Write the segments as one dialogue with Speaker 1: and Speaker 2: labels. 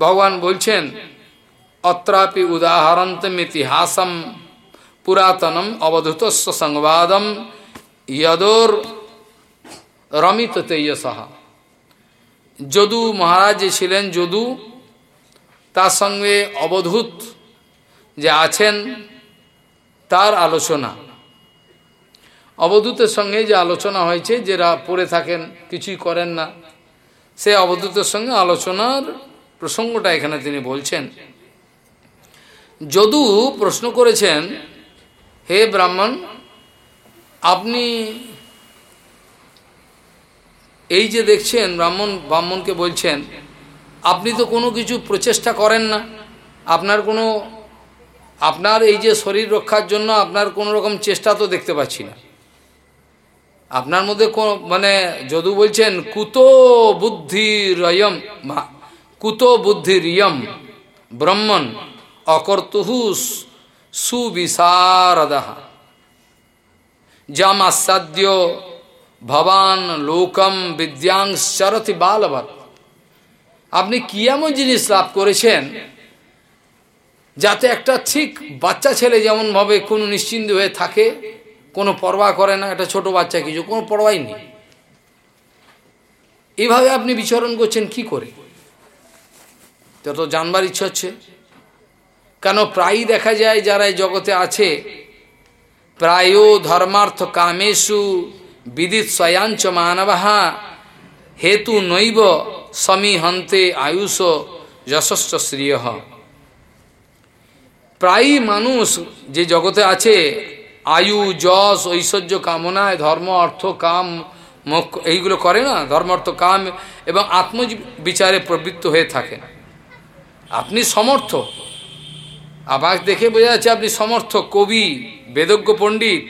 Speaker 1: ভগবান বলছেন, অত্রাপি উদাহরন্তম ইতিহাসম পুরাতনম অবধূতস্ব সংবাদম ইয়দোর রমিত তেজসহা যদু মহারাজ ছিলেন যদু, তার সঙ্গে অবধূত যে আছেন, তার আলোচনা। অবধূতের সঙ্গে যে আলোচনা হয়েছে, যারা পড়ে থাকেন, কিছুই করেন না, সে অবধূতের সঙ্গে আলোচনার প্রসঙ্গটা এখানে তিনি বলছেন, যদু প্রশ্ন করেছেন, হে ব্রাহ্মণ, আপনি এই যে দেখছেন, ব্রাহ্মণ, ব্রাহ্মণকে বলছেন, আপনি তো কোনো কিছু প্রচেষ্টা করেন না। আপনার কোনো, আপনার এই যে শরীর রক্ষার জন্য আপনার কোনো রকম চেষ্টা তো দেখতে পাচ্ছি না। আপনার মধ্যে কোন মানে যদু বলছেন, কুত বুদ্ধিরয়ম কুত বুদ্ধিরিয়ম ব্রহ্মণ অকর্তুহুস সুবিশারদা। যম আসাদ্য ভবান লোকম বিদ্যাংশরতি বালবত আপনি কি এমন জিনিস লাভ করেছেন যাতে একটা ঠিক বাচ্চা ছেলে যেমনভাবে কোনো নিশ্চিন্ত হয়ে থাকে, কোনো পরোয়া করে না, একটা ছোট বাচ্চা কিছু, কোনো পরোয়াই নেই। এভাবে আপনি বিচরণ করছেন কি করে? যত জানবার ইচ্ছা হচ্ছে। কেন প্রায়ই দেখা যায় যারা এই জগতে আছে প্রায় ধর্মার্থ কামেশু বিদিত স্বয়াঞ্চ মানবাহা হেতু নৈব সমীহন্তে আয়ুষ যশস্ব শ্রিয়। প্রায়ই মানুষ যে জগতে আছে, আয়ু, যশ, ঐশ্বর্য কামনায় ধর্ম, অর্থ, কাম এইগুলো করে না ধর্ম অর্থ কাম এবং আত্মবিচারে প্রবৃত্ত হয়ে থাকেন আপনি সমর্থ আবাস দেখে বোঝা যাচ্ছে আপনি সমর্থ কবি, বেদজ্ঞ পণ্ডিত,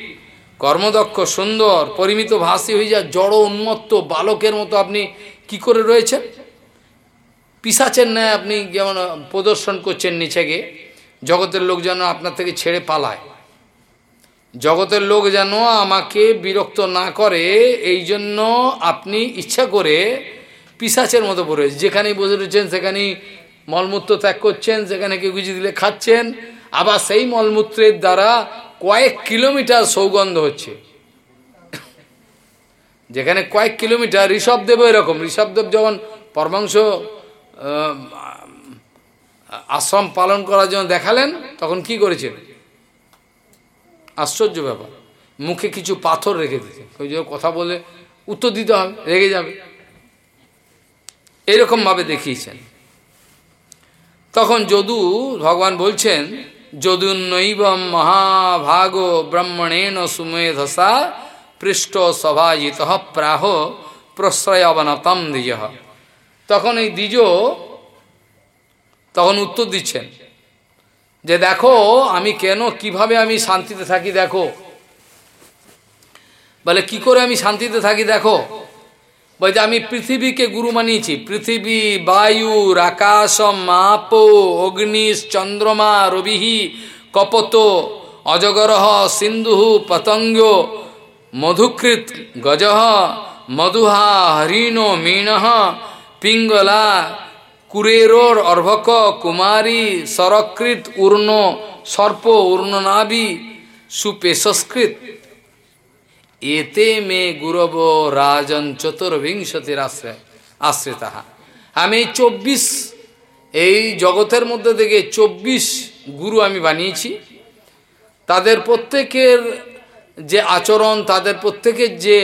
Speaker 1: কর্মদক্ষ, সুন্দর, পরিমিত ভাষী হয়ে যা, জড়, উন্মত্ত বালকের মতো আপনি কি করে রয়েছেন? পিসাচের ন্যায় আপনি যেমন প্রদর্শন করছেন নিচেকে জগতের লোক যেন আপনার থেকে ছেড়ে পালায়। জগতের লোক যেন আমাকে বিরক্ত না করে, এই জন্য আপনি ইচ্ছা করে পিসাচের মতো পড়ে যেখানেই বসে রয়েছেন, সেখানেই মলমূত্র ত্যাগ করছেন সেখানে কেউ কিছু দিলে খাচ্ছেন, আবার সেই মলমূত্রের দ্বারা কয়েক কিলোমিটার সৌগন্ধ হচ্ছে। যেখানে কয়েক কিলোমিটার ঋষভদেবও এরকম। ঋষভদেব যখন পরমাংশ আশ্রম পালন করার জন্য দেখালেন, তখন কি করেছেন? আশ্চর্য ব্যাপার। মুখে কিছু পাথর রেখে দিতে ওই কথা বলে, উত্তর দিতে হবে, রেগে যাবে। এরকমভাবে দেখিয়েছেন। তখন যদু ভগবান বলছেন, যদুন্নৈবম মহাভাগ ব্রহ্মণেন সুমেধসা পৃষ্ঠ সভাজিত প্রাহ প্রশ্রয় অবনতম দ্বিজ। তখন এই দ্বিজ তখন উত্তর দিচ্ছেন, যে দেখো, আমি কেন, কীভাবে আমি শান্তিতে থাকি দেখো? বলে, কি করে আমি শান্তিতে থাকি দেখো? বলছে আমি পৃথিবীকে গুরু মানিয়েছি পৃথিবী বায়ুর আকাশম মাপ অগ্নি চন্দ্রমা রবিহি কপত অজগরহ সিন্ধু পতঙ্গ মধুকৃত গজ মধুহা হরিণ মীণ পিঙ্গলা কুরেরোর অর্ভক কুমারী সরকৃত উর্ণ সর্প উর্ণনাভি সুপেশস্কৃত এতে মে গুরব রাজন চতুর্বিংশতির আশ্রয় আশ্রিতা আমি চব্বিশ, এই জগতের মধ্যে থেকে চব্বিশ গুরু আমি বানিয়েছি। তাদের প্রত্যেকের যে আচরণ, তাদের প্রত্যেকের যে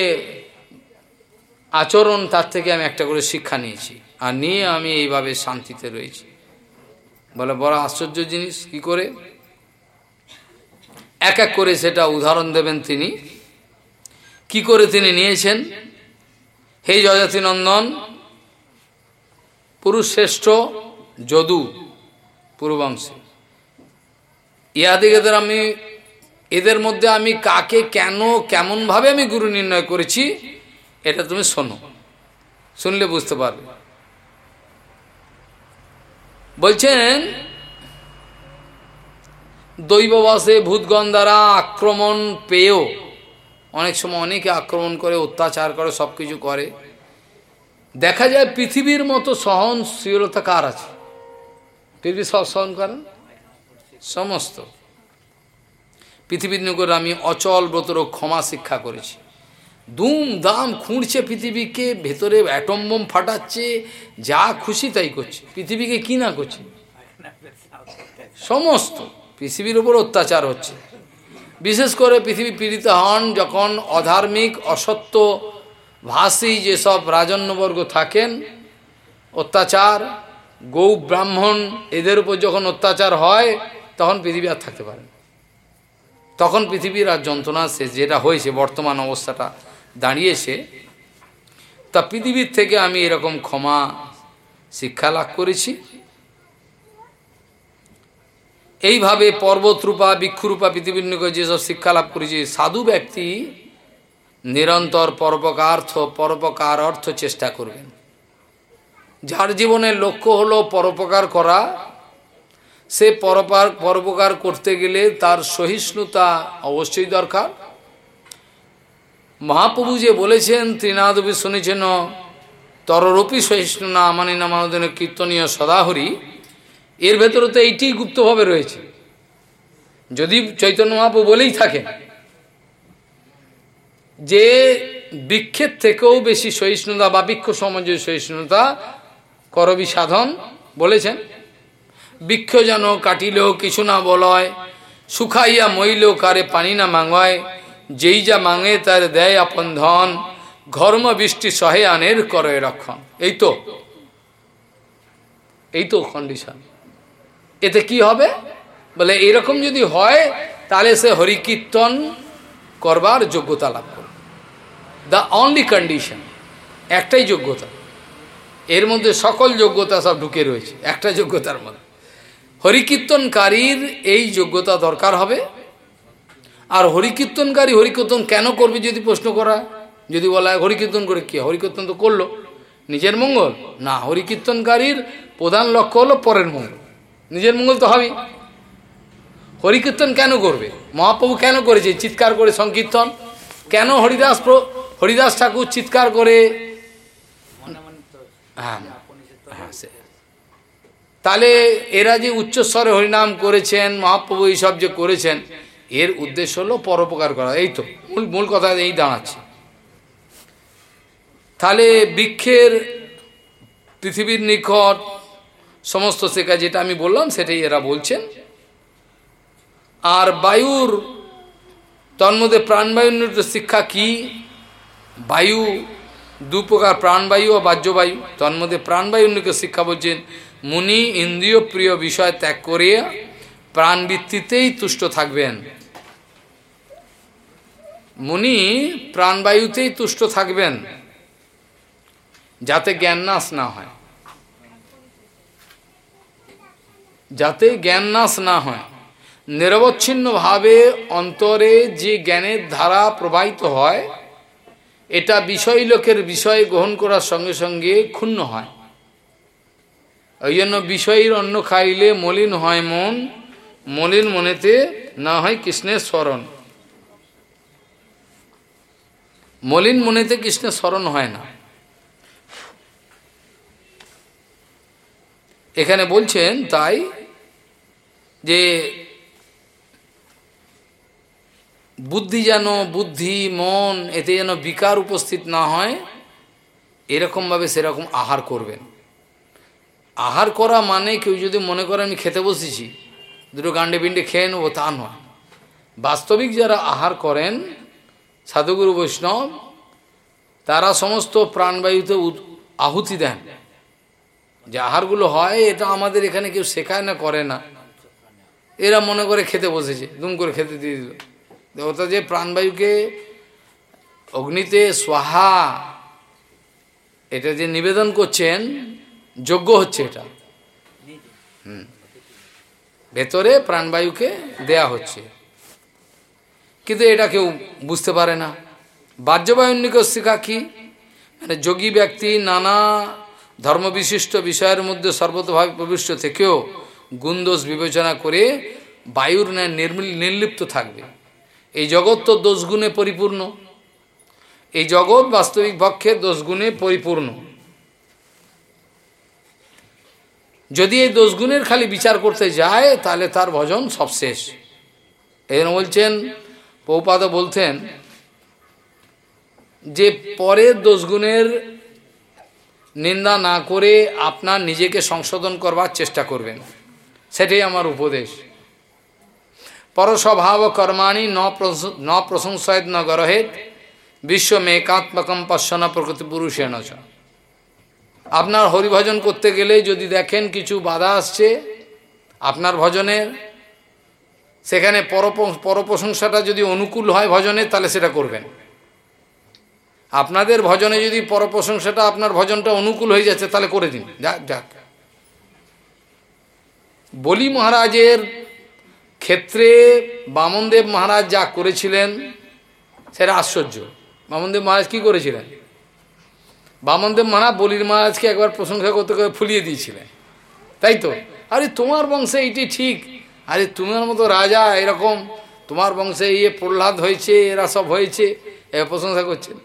Speaker 1: আচরণ, তার থেকে আমি একটা করে শিক্ষা নিয়েছি। আর নিয়ে আমি এইভাবে শান্তিতে রয়েছি। বলে বড় আশ্চর্য জিনিস, কি করে? এক এক করে সেটা উদাহরণ দেবেন তিনি। কি করে তিনি নিয়েছেন? হে পুরুষ শ্রেষ্ঠ যদু পূর্বংশে। ইহাদিকে আমি, এদের মধ্যে আমি কাকে কেন, কেমনভাবে আমি গুরু নির্ণয় করেছি, এটা তুমি শোনো। শুনলে বুঝতে পারবে। বলছেন, দৈববাসে ভূতগণ দ্বারা আক্রমণ পেয়েও অনেক সময় অনেকে আক্রমণ করে, অত্যাচার করে সব কিছু করে। দেখা যায় পৃথিবীর মতো সহনশীলতা কার আছে? পৃথিবী সব সহন করেন সমস্ত। পৃথিবীর নগর আমি অচল ব্রতর ক্ষমা শিক্ষা করেছি। দুম দাম খুঁড়ছে পৃথিবীকে, ভেতরে অ্যাটম বোম ফাটাচ্ছে, যা খুশি তাই করছে। পৃথিবীকে কি না করছে? সমস্ত। পৃথিবীর উপর অত্যাচার হচ্ছে। বিশেষ করে পৃথিবী পীড়িত হন যখন অধার্মিক, অসত্য, ভাষী যেসব রাজন্যবর্গ থাকেন, অত্যাচার, গৌ ব্রাহ্মণ, এদের উপর যখন অত্যাচার হয়, তখন পৃথিবী আর থাকতে পারে তখন পৃথিবীর আর যন্ত্রণা সে যেটা হয়েছে, বর্তমান অবস্থাটা দাঁড়িয়েছে। তা পৃথিবীর থেকে আমি এরকম ক্ষমা শিক্ষা লাভ করেছি। এইভাবে পর্বতরূপা, বৃক্ষরূপা, পৃথিবীর নিকট যেসব শিক্ষা লাভ করেছি, সাধু ব্যক্তি নিরন্তর পরোপকার্থ, পরোপকার অর্থ চেষ্টা করবেন। যার জীবনের লক্ষ্য হলো পরোপকার করা, সে পরপার পরোপকার করতে গেলে তার সহিষ্ণুতা অবশ্যই দরকার। মহাপ্রভু যে বলেছেন, ত্রিনাদবি শুনেছেন, তররূপী সহিষ্ণু না মানি না মানদিন কীর্তনীয় সদাহরি। এর ভেতরে তো এইটি গুপ্তভাবে রয়েছে। যদি চৈতন্য মহাপ্রভু বলেই থাকেন যে বৃক্ষের থেকেও বেশি সহিষ্ণুতা বা বৃক্ষ সমাজে সহিষ্ণুতা করবি সাধন বলেছেন, বৃক্ষ যেন কাটিলেও কিছু না বলয়, শুকাইয়া মইলেও কারে পানি না মাঙ্গয় যেই যা মাঙে তার দেয় আপন ধন, ঘর্ম বৃষ্টি সহে আনের করে রক্ষণ। এই তো এই তো কন্ডিশন এতে কি হবে? বলে, এরকম যদি হয়, তাহলে সে হরিকীর্তন করবার যোগ্যতা লাভ করবে। দ্য অনলি কন্ডিশন একটাই যোগ্যতা। এর মধ্যে সকল যোগ্যতা সব ঢুকে রয়েছে, একটা যোগ্যতার মধ্যে। হরিকীর্তনকারীর এই যোগ্যতা দরকার হবে। আর হরিকীর্তনকারী হরিকীর্তন কেন করবে, যদি প্রশ্ন করা যদি বলা হয়, হরিকীর্তন করে কি? হরিকীর্তন তো করল। নিজের মঙ্গল? না, হরিকীর্তনকারীর প্রধান লক্ষ্য হলো পরের মঙ্গল। নিজের মঙ্গল তো হবেই। হরিকীর্তন কেন করবে? মহাপ্রভু কেন করেছে? চিৎকার করে সংকীর্তন? কেন হরিদাস হরিদাস ঠাকুর চিৎকার করে? হ্যাঁ হ্যাঁ তাহলে এরা যে উচ্চস্বরে হরিনাম করেছেন, মহাপ্রভু এইসব যে করেছেন, এর উদ্দেশ্য হলো পরোপকার করা। এই তো, মূল মূল কথা এই দাঁড়াচ্ছে। তাহলে বৃক্ষের পৃথিবীর নিকট সমস্ত শেখা যেটা আমি বললাম, সেটাই এরা বলছেন। আর বায়ুর, তন্মধ্যে প্রাণবায়ুর শিক্ষা কি? বায়ু, দু প্রকার প্রাণবায়ু ও বাহ্যবায়ু। তন্মধ্যে প্রাণবায়ুকে শিক্ষা বলছেন, মুনি ইন্দ্রিয় প্রিয় বিষয় ত্যাগ করে প্রাণবৃত্তিতেই তুষ্ট থাকবেন। মুনি প্রাণবায়ুতেই তুষ্ট থাকবেন, যাতে জ্ঞান নাশ না হয়। যাতে জ্ঞান নাশ না হয়। নিরবচ্ছিন্নভাবে অন্তরে যে জ্ঞানের ধারা প্রবাহিত হয়, এটা বিষয় লোকের বিষয় গ্রহণ করার সঙ্গে সঙ্গে ক্ষুণ্ণ হয়। ওই জন্য বিষয়ের অন্ন খাইলে মলিন হয় মন, মলিন মনেতে না হয় কৃষ্ণের স্মরণ। মলিন মনেতে কৃষ্ণের স্মরণ হয় না। এখানে বলছেন তাই যে বুদ্ধি যেন বুদ্ধি, মন, এতে যেন বিকার উপস্থিত না হয়, এরকমভাবে সেরকম আহার করবেন। আহার করা মানে কেউ যদি মনে করে আমি খেতে বসেছি, দুটো গান্ডে পিণ্ডে খেয়ে নেব, তা নয়। বাস্তবিক যারা আহার করেন, সাধুগুরু বৈষ্ণব, তারা সমস্ত প্রাণবায়ুতে আহুতি দেন। যে আহারগুলো হয়, এটা আমাদের এখানে কেউ শেখায় না, করে না। এরা মনে করে খেতে বসেছে, দুম করে খেতে দিয়ে দিল। দেবতা যে প্রাণবায়ুকে অগ্নিতে সোহা, এটা যে নিবেদন করছেন, যোগ্য হচ্ছে এটা। হুম। ভেতরে প্রাণবায়ুকে দেয়া হচ্ছে। কিন্তু এটা কেউ বুঝতে পারে না। বাহ্যবায়ুনিক শিক্ষা কি? মানে যোগী ব্যক্তি নানা ধর্মবিশিষ্ট বিষয়ের মধ্যে সর্বতভাবে প্রবিষ্ট থেকেও গুণদোষ বিবেচনা করে বায়ুর ন্যায় নির্মিল, নির্লিপ্ত থাকবে। এই জগৎ তো দোষগুণে পরিপূর্ণ। এই জগৎ বাস্তবিক পক্ষে দোষগুণে পরিপূর্ণ। যদি এই দোষগুণের খালি বিচার করতে যায়, তাহলে তার ভজন সব শেষ। এই বলছেন পৌপাদ বলতেন যে পরের দোষগুণের নিন্দা না করে আপনার নিজেকে সংশোধন করবার চেষ্টা করবেন। সেটাই আমার উপদেশ। পরস্বভাব কর্মাণি ন প্রশংসায় ন গরহেদ বিশ্ব মেকাত্মকম পশ্যনা প্রকৃতি পুরুষেণ আপনার হরিভজন করতে গেলে যদি দেখেন কিছু বাধা আসছে, আপনার ভজনের, সেখানে পরপ্রশংসাটা যদি অনুকূল হয় ভজনে তাহলে সেটা করবেন। আপনাদের ভজনে যদি পরপ্রশংসাটা আপনার ভজনটা অনুকূল হয়ে যাচ্ছে, তাহলে করে দিন। যাক যাক বলি মহারাজের ক্ষেত্রে বামনদেব মহারাজ যা করেছিলেন, সেটা আশ্চর্য। বামনদেব মহারাজ কি করেছিলেন? বামনদেব মহারাজ বলির মহারাজকে একবার প্রশংসা করতে করে ফুলিয়ে দিয়েছিলেন। তাই তো? আরে, তোমার বংশে এইটি ঠিক। আরে, তোমার মতো রাজা এরকম। তোমার বংশে ইয়ে প্রহ্লাদ হয়েছে, এরা সব হয়েছে এ প্রশংসা করছেন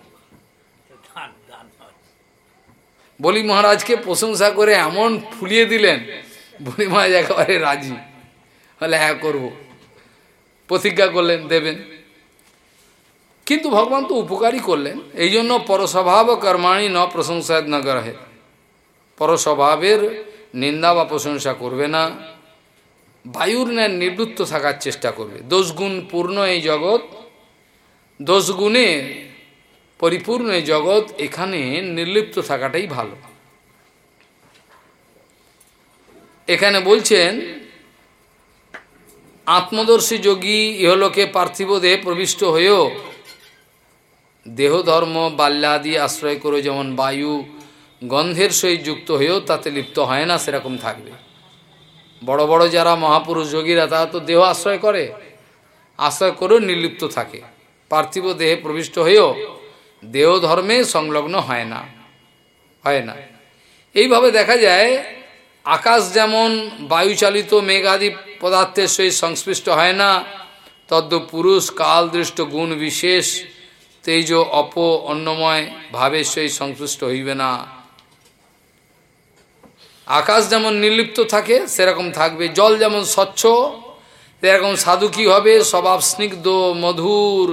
Speaker 1: বলি মহারাজকে প্রশংসা করে এমন ফুলিয়ে দিলেন, বলি মহারাজ একেবারে রাজি। হলে হ্যাঁ করব। প্রতিজ্ঞা করলেন, দেবেন। কিন্তু ভগবান তো উপকারই করলেন। এই জন্য পরস্বভাব কর্মাণী ন প্রশংসায় ন গ্রহে। পরস্বভাবের নিন্দা বা প্রশংসা করবে না। বায়ুর ন্যায় নিবৃত্ত থাকার চেষ্টা করবে। দোষগুণ পূর্ণ এই জগৎ। দোষগুণে পরিপূর্ণ এই জগৎ এখানে নির্লিপ্ত থাকাটাই ভালো। এখানে বলছেন, আত্মদর্শী যোগী ইহলোকে পার্থিব দেহে প্রবিষ্ট হয়েও দেহ ধর্ম বাল্যাদি আশ্রয় করে যেমন বায়ু, গন্ধের সহিত যুক্ত হয়েও তাতে লিপ্ত হয় না, সেরকম থাকবে। বড় বড় যারা মহাপুরুষ যোগীরা, তারা তো দেহ আশ্রয় করে। আশ্রয় করেও নির্লিপ্ত থাকে। পার্থিব দেহে প্রবিষ্ট হয়েও দেহ ধর্মে সংলগ্ন হয় না হয় না। এইভাবে দেখা যায়, আকাশ যেমন বায়ুচালিত মেঘাদি পদার্থের সহিত সংশ্লিষ্ট হয় না তদ্দ পুরুষ কাল দৃষ্ট গুণ বিশেষ, তেজ, অপ অন্নময় ভাবের সহিত সংশ্লিষ্ট হইবে না। আকাশ যেমন নির্লিপ্ত থাকে, সেরকম থাকবে। জল যেমন স্বচ্ছ, সেরকম সাধু কী হবে, স্বভাব স্নিগ্ধ, মধুর,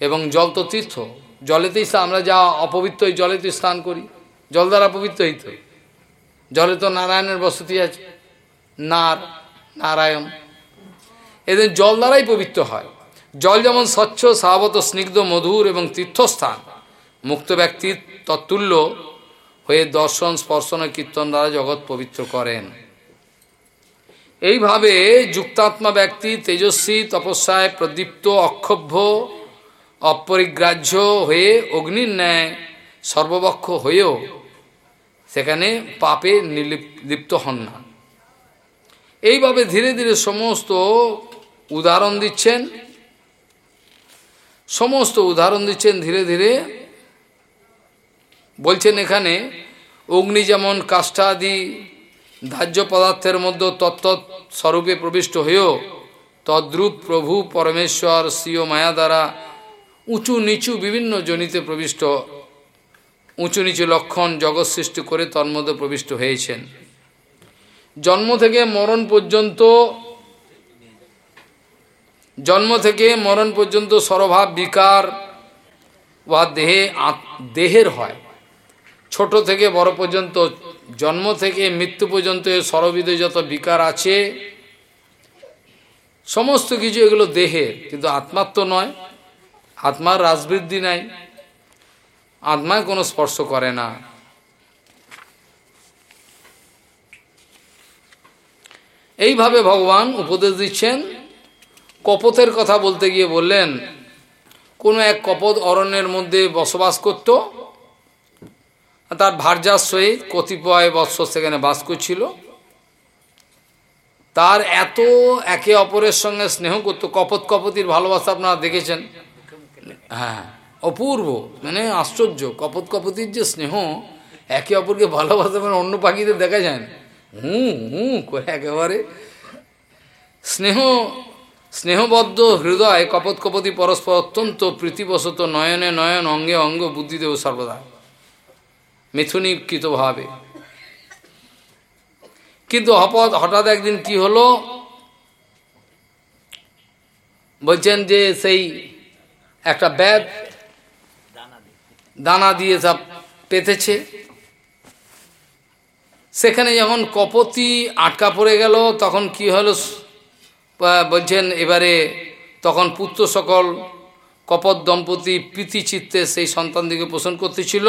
Speaker 1: এবং জল তো তীর্থ। জলেতেই আমরা যা অপবিত্র জলেতে স্নান করি। জল দ্বারা পবিত্র হইত জলে তো নারায়ণের বসতি আছে। নার, নারায়ণ। এদের জল দ্বারাই পবিত্র হয়। জল যেমন স্বচ্ছ স্বাভাবত স্নিগ্ধ, মধুর এবং তীর্থস্থান। মুক্ত ব্যক্তির তত্তুল্য হয়ে দর্শন স্পর্শন কীর্তন দ্বারা জগৎ পবিত্র করেন। এইভাবে যুক্তাত্মা ব্যক্তি তেজস্বী, তপস্যায় প্রদীপ্ত, অক্ষোভ্য অপরিগ্রাহ্য হয়ে অগ্নির ন্যায় সর্ববক্ষ হয়েও সেখানে পাপে লিপ্ত হন না। এইভাবে ধীরে ধীরে সমস্ত উদাহরণ দিচ্ছেন। সমস্ত উদাহরণ দিচ্ছেন ধীরে ধীরে। বলছেন এখানে, অগ্নি যেমন কাষ্ঠাদি ধার্য পদার্থের মধ্যে তত্ত্ব স্বরূপে প্রবিষ্ট হয়েও তদ্রূপ প্রভু পরমেশ্বর শ্রীয় মায়া দ্বারা উঁচু নিচু বিভিন্ন জনিতে প্রবিষ্ট, উঁচু নিচু লক্ষণ জগৎ সৃষ্টি করে তন্মধ্যে প্রবিষ্ট হয়েছেন। জন্ম থেকে মরণ পর্যন্ত, জন্ম থেকে মরণ পর্যন্ত সরভাব বিকার বা দেহে দেহের হয়। ছোট থেকে বড় পর্যন্ত, জন্ম থেকে মৃত্যু পর্যন্ত সরবিধে যত বিকার আছে, সমস্ত কিছু এগুলো দেহের কিন্তু আত্মার তো নয়। আত্মার রাজবৃদ্ধি নাই আত্মায় কোনো স্পর্শ করে না। এইভাবে ভগবান উপদেশ দিচ্ছেন, কপথের কথা বলতে গিয়ে বললেন, কোনো এক কপত অরণ্যের মধ্যে বসবাস করত, তার ভার্যার সহিত কতিপয় বৎসর সেখানে বাস করছিল। তার এত একে অপরের সঙ্গে স্নেহ করত কপত কপতির ভালোবাসা আপনারা দেখেছেন। হ্যাঁ। অপূর্ব মানে আশ্চর্য, কপত কপতির যে স্নেহ, একে অপরকে ভালোবাসা মানে অন্য পাখিদের দেখা যায় না। হুঁ হুঁ, করে একেবারে। স্নেহ, স্নেহবদ্ধ হৃদয়, কপত কপতি পরস্পর অত্যন্ত প্রীতিবশত নয়নে নয়ন, অঙ্গে অঙ্গ বুদ্ধিদেব সর্বদা। মিথুনীকৃতভাবে কিন্তু হঠাৎ হঠাৎ একদিন কি হলো? বলছেন যে সেই একটা ব্যাগ দানা দিয়ে সব পেতেছে। সেখানে যখন কপতি আটকা পড়ে গেল, তখন কি হলো? বলছেন, এবারে তখন পুত্র সকল কপত দম্পতি প্রীতি চিত্তে সেই সন্তানদিকে পোষণ করতেছিল।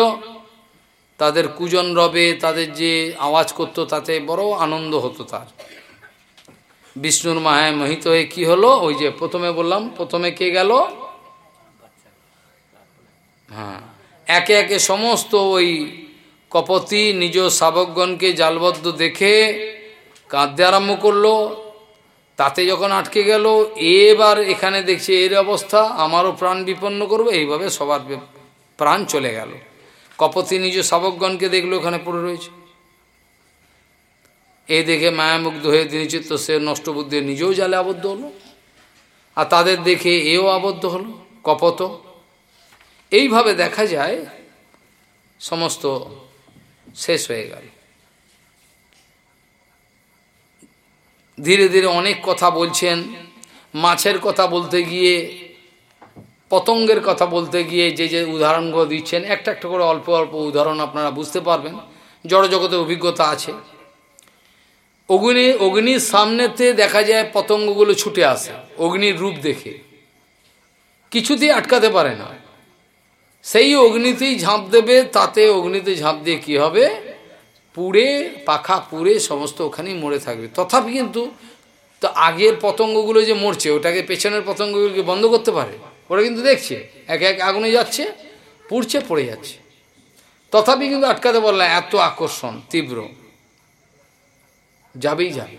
Speaker 1: তাদের কুজন রবে, তাদের যে আওয়াজ করতো, তাতে বড় আনন্দ হতো তার। বিষ্ণুর মায়ায় মোহিত হয়ে কি হলো? ওই যে প্রথমে বললাম, প্রথমে কে গেল? হ্যাঁ। একে একে সমস্ত ওই কপতি নিজ শাবকগণকে জালবদ্ধ দেখে কাঁদতে আরম্ভ করল। তাতে যখন আটকে গেল, এবার এখানে দেখছি এর অবস্থা, আমারও প্রাণ বিপন্ন করব। এইভাবে সবার প্রাণ চলে গেল। কপতি নিজ শাবকগণকে দেখল ওখানে পড়ে রয়েছে। এই দেখে মায়ামুগ্ধ হয়ে দিনচিত্ত সে নষ্ট বুদ্ধি নিজেও জালে আবদ্ধ হলো। আর তাদের দেখে এও আবদ্ধ হলো কপত এইভাবে দেখা যায়, সমস্ত শেষ হয়ে গেল। ধীরে ধীরে অনেক কথা বলছেন, মাছের কথা বলতে গিয়ে, পতঙ্গের কথা বলতে গিয়ে যে যে উদাহরণগুলো দিচ্ছেন, একটা একটা করে অল্প অল্প উদাহরণ আপনারা বুঝতে পারবেন জড়জগতের অভিজ্ঞতা আছে। অগ্নি, অগ্নির সামনেতে দেখা যায় পতঙ্গগুলো ছুটে আসে, অগ্নির রূপ দেখে। কিছুতেই আটকাতে পারে না। সেই অগ্নিতেই ঝাঁপ দেবে, তাতে অগ্নিতে ঝাঁপ দিয়ে কী হবে? পুড়ে, পাখা পুড়ে সমস্ত ওখানেই মরে থাকবে। তথাপি কিন্তু তো আগের পতঙ্গগুলো যে মরছে, ওটাকে পেছনের পতঙ্গগুলোকে বন্ধ করতে পারে? ওরা কিন্তু দেখছে, এক এক আগুনে যাচ্ছে, পুড়ছে, পড়ে যাচ্ছে। তথাপি কিন্তু আটকাতে পারলাম এত আকর্ষণ, তীব্র। যাবেই যাবে।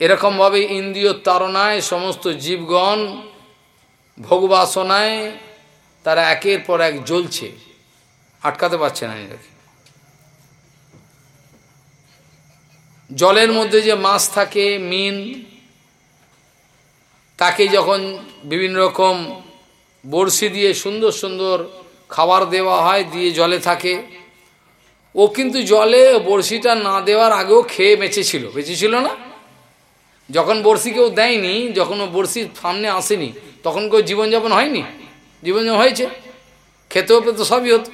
Speaker 1: এরকমভাবে ইন্দ্রিয় তারণায় সমস্ত জীবগণ ভোগবাসনায় তারা একের পর এক জ্বলছে। আটকাতে পারছে না এটাকে। জলের মধ্যে যে মাছ থাকে, মিন, তাকে যখন বিভিন্ন রকম বড়শি দিয়ে সুন্দর সুন্দর খাবার দেওয়া হয়, দিয়ে জলে থাকে, ও কিন্তু জলে বড়শিটা না দেওয়ার আগেও খেয়ে বেঁচেছিল। বেঁচেছিল না? যখন বড়শি কেউ দেয়নি, যখন ও বড়শির সামনে আসেনি, তখন কেউ জীবনযাপন হয়নি? জীবনযাপন হয়েছে, খেতেও পেতো সবই হতো।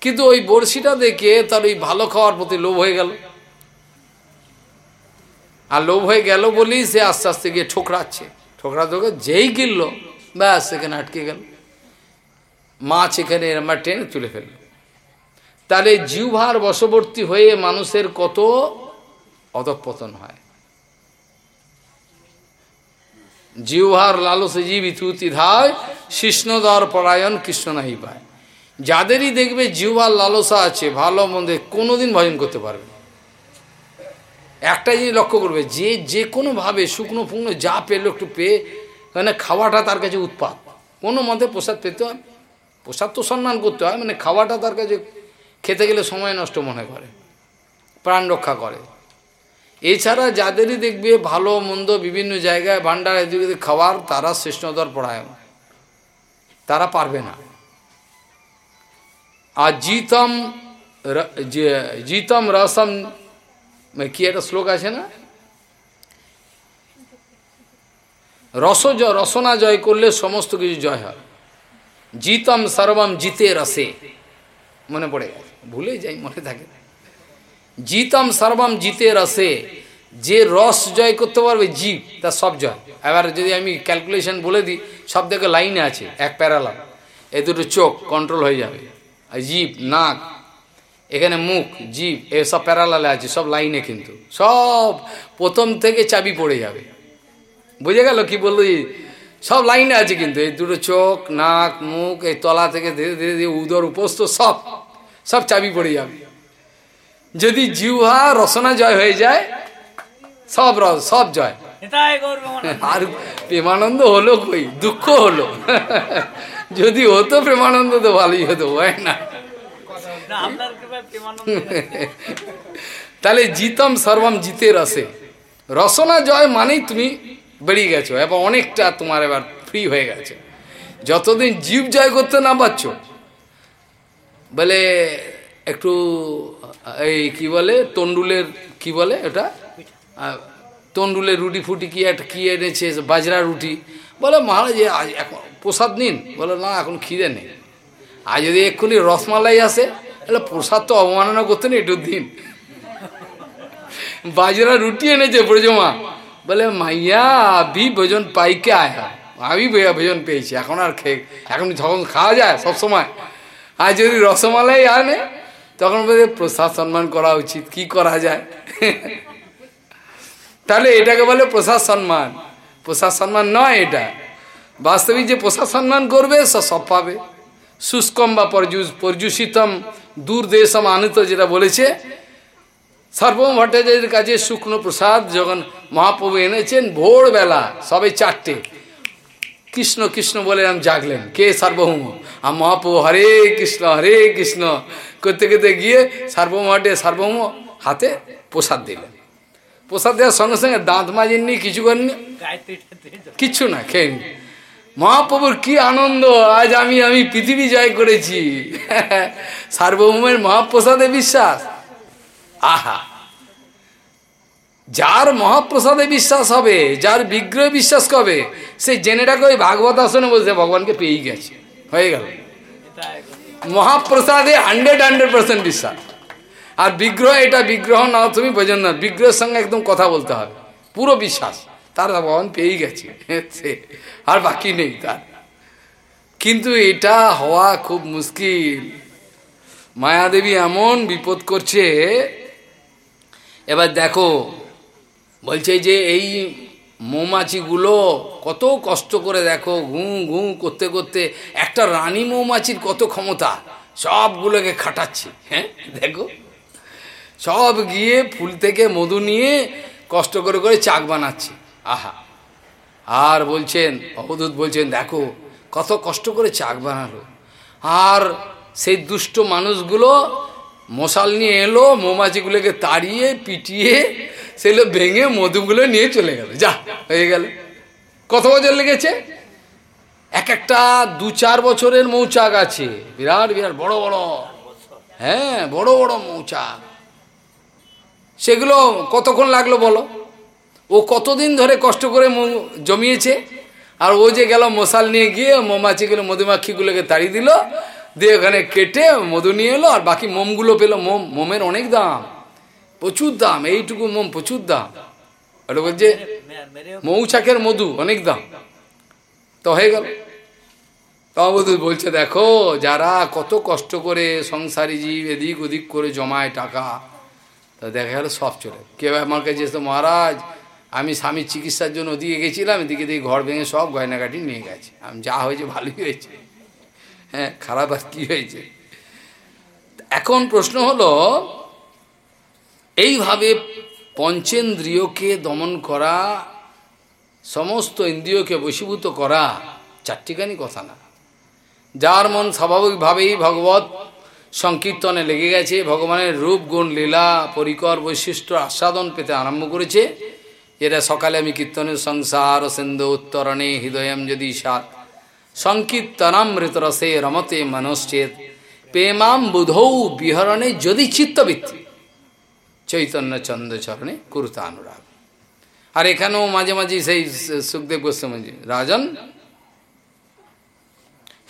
Speaker 1: কিন্তু ওই বড়শিটা দেখে তার ওই ভালো খাওয়ার প্রতি লোভ হয়ে গেল। আর লোভ হয়ে গেল বলেই সে আস্তে আস্তে গিয়ে ঠোকরাচ্ছে। ঠোকরা তোকে যেই গিলল, ব্যাস, সেখানে আটকে গেল। মাছ এখানে এরম টেনে তুলে ফেলল। তাহলে জিউভার বশবর্তী হয়ে মানুষের কত অধপতন হয়। জিউভার লালসে জীবিত ধায় শিষ্ণদর পরায়ণ কৃষ্ণ নাহি পায়। যাদেরই দেখবে জিউভার লালসা আছে, ভালো মন্দে কোনোদিন ভজন করতে পারবে একটা জিনিস লক্ষ্য করবে, যে যে কোনোভাবে শুকনো ফুকনো যা পেল একটু পেয়ে মানে খাওয়াটা তার কাছে উৎপাত। কোনো মতে প্রসাদ পেতে হয় প্রসাদ তো সম্মান করতে হয় মানে খাওয়াটা তার কাছে খেতে গেলে সময় নষ্ট মনে করে, প্রাণ রক্ষা করে। এছাড়া যাদেরই দেখবে ভালো, মন্দ, বিভিন্ন জায়গায় ভান্ডার এদিকে খাওয়ার, তারা শ্রেষ্ঠতর পড়ায় তারা পারবে না। আর জিতম জিতম রসম কি একটা শ্লোক আছে না? রস রসনা জয় করলে সমস্ত কিছু জয় হয়। জিতম সর্বম জিতে রসে। মনে পড়ে ভুলে যাই, মনে থাকে। জিতম, সর্বম, জিতে রসে। যে রস জয় করতে পারবে জীব তার সব জয়। এবার যদি আমি ক্যালকুলেশন বলে দিই, সব দেখে লাইনে আছে, এক প্যারালাম এ দুটো চোখ কন্ট্রোল হয়ে যাবে। জীব নাক, এখানে মুখ জীব এসব প্যারালালে আছে, সব লাইনে কিন্তু। সব প্রথম থেকে চাবি পড়ে যাবে। বুঝে গেল কি বলল সব লাইনে আছে কিন্তু। এই দুটো চোখ, নাক, মুখ, এই তলা থেকে ধীরে ধীরে ধীরে উদর, উপস্থ, সব সব চাবি পড়ে যাবে। যদি জিহ্বা রসনা জয় হয়ে যায় সব রস সব জয়। আর প্রেমানন্দ হলো কই? দুঃখ হলো। যদি হতো প্রেমানন্দ তো ভালোই হতো হয় না। তাহলে জিতম সর্বম জিতে রসে রসনা জয় মানেই তুমি বেরিয়ে গেছো এবং অনেকটা তোমার এবার ফ্রি হয়ে গেছে। যতদিন জীব জয় করতে না পারছ বলে একটু, এই কি বলে, তন্ডুলের, কি বলে ওটা? তন্ডুলের রুটি ফুটি কি একটা, কী এনেছে, বাজরা রুটি? বলে, মহারাজ এখন প্রসাদ নিন। বলে, না, এখন খিদে নেই। আর যদি এক্ষুনি রসমালাই আসে, তাহলে প্রসাদ তো অবমাননা করতে না একটু দিন। বাজরা রুটি এনেছে, ব্রজমা। বলে, মাইয়া বি ভোজন পাইকে আয়া? আমি ভোজন পেয়েছি, এখন আর খেয়ে এখন যখন খাওয়া যায় সবসময় আর যদি রসমালাই আনে তখন বলে, প্রসাদ সম্মান করা উচিত, কি করা যায়? তাহলে এটাকে বলে প্রসাদ সম্মান। প্রসাদ সম্মান নয় এটা। বাস্তবিক যে প্রসাদ সম্মান করবে সব পাবে। শুষ্কম বা পর্যু পর্যুষিতম দূর দেশম আনিত যেটা বলেছে, সর্বম ভট্টাচার্যের কাছে শুকনো প্রসাদ যখন মহাপ্রভু এনেছেন, ভোরবেলা, সবে চারটে কৃষ্ণ কৃষ্ণ বলে আমি জাগলেন। কে? সার্বভৌম। আর মহাপ্রভু হরে কৃষ্ণ হরে কৃষ্ণ। করতে করতে গিয়ে সার্বভৌমটে সার্বভৌম হাতে প্রসাদ দিলেন। প্রসাদ দেওয়ার সঙ্গে সঙ্গে দাঁত মাজেননি, কিছু করেননি। কিচ্ছু না খেয়ে মহাপ্রভুর কি আনন্দ, আজ আমি আমি পৃথিবী জয় করেছি। সার্বভৌমের মহাপ্রসাদে বিশ্বাস। আহা! যার মহাপ্রসাদে বিশ্বাস হবে, যার বিগ্রহে বিশ্বাস করবে, সে জেনেটাকে ওই ভাগবত আসনে বলছে, ভগবানকে পেয়েই গেছে। হয়ে গেল। মহাপ্রসাদে হান্ড্রেড হান্ড্রেড পার্সেন্ট বিশ্বাস। আর বিগ্রহ, এটা বিগ্রহ না তুমি বোঝেন না, বিগ্রহের সঙ্গে একদম কথা বলতে হবে। পুরো বিশ্বাস। তার ভগবান পেয়েই গেছে। আর বাকি নেই তার। কিন্তু এটা হওয়া খুব মুশকিল। মায়াদেবী এমন বিপদ করছে, এবার দেখো বলছে যে এই মৌমাছিগুলো কত কষ্ট করে দেখো, ঘু ঘু করতে করতে একটা রানী মৌমাছির কত ক্ষমতা, সবগুলোকে খাটাচ্ছে হ্যাঁ? দেখো। সব গিয়ে ফুল থেকে মধু নিয়ে কষ্ট করে করে চাক বানাচ্ছে। আহা। আর বলছেন, অবধূত বলছেন, দেখো, কত কষ্ট করে চাক বানালো। আর সেই দুষ্ট মানুষগুলো মশাল নিয়ে এলো, মৌমাছিগুলোকে তাড়িয়ে, পিটিয়ে, সেগুলো ভেঙে মধুগুলো নিয়ে চলে গেল। যা, হয়ে গেল। কত বছর লেগেছে? এক একটা দু চার বছরের মৌচাক আছে। বিরাট বিরাট, বড় বড়। হ্যাঁ বড় বড় মৌচাক। সেগুলো কতক্ষণ লাগল বলো? ও কতদিন ধরে কষ্ট করে জমিয়েছে? আর ও যে গেল মশাল নিয়ে গিয়ে মৌমাছিগুলো মধুমাক্ষিগুলোকে তাড়িয়ে দিল দিয়ে ওখানে কেটে মধু নিয়ে এলো, আর বাকি মোমগুলো পেল। মোম, মোমের অনেক দাম। প্রচুর দাম, এইটুকু মোম, প্রচুর দাম। ওটা বলছে, মৌচাকের মধু, অনেক দাম। তো হয়ে গেল। তবধূ বলছে, দেখো, যারা কত কষ্ট করে সংসারী জীব এদিক ওদিক করে জমায় টাকা, তা দেখা গেল সব চলে কেউ আমার কাছে এসে, মহারাজ, আমি স্বামীর চিকিৎসার জন্য ওদিকে গেছিলাম, এদিকে দিয়ে ঘর ভেঙে সব গয়নাগাটি নিয়ে গেছে। আমি যা হয়েছে ভালোই হয়েছে। হ্যাঁ খারাপ আর কী হয়েছে? এখন প্রশ্ন হলো, এইভাবে পঞ্চেন্দ্রিয়কে দমন করা, সমস্ত ইন্দ্রিয়কে বশীভূত করা চারটিখানি কথা না। যার মন স্বাভাবিকভাবেই ভগবত সংকীর্তনে লেগে গেছে, ভগবানের রূপ, গুণ, লীলা, পরিকর, বৈশিষ্ট্য, আস্বাদন পেতে আরম্ভ করেছে। এরা সকালে আমি কীর্তনের সংসার, সিন্ধু, উত্তরণে হৃদয়ম যদি সাত সংকীর্তনামৃতরসে রমতে মনশ্চেত প্রেমাম বুধৌ বিহরণে যদি চিত্তবৃত্তি চৈতন্য চন্দ্রচরণে কুরুতা অনুরাগ আর এখানেও মাঝে মাঝে সেই সুখদেব গোস্বামী রাজন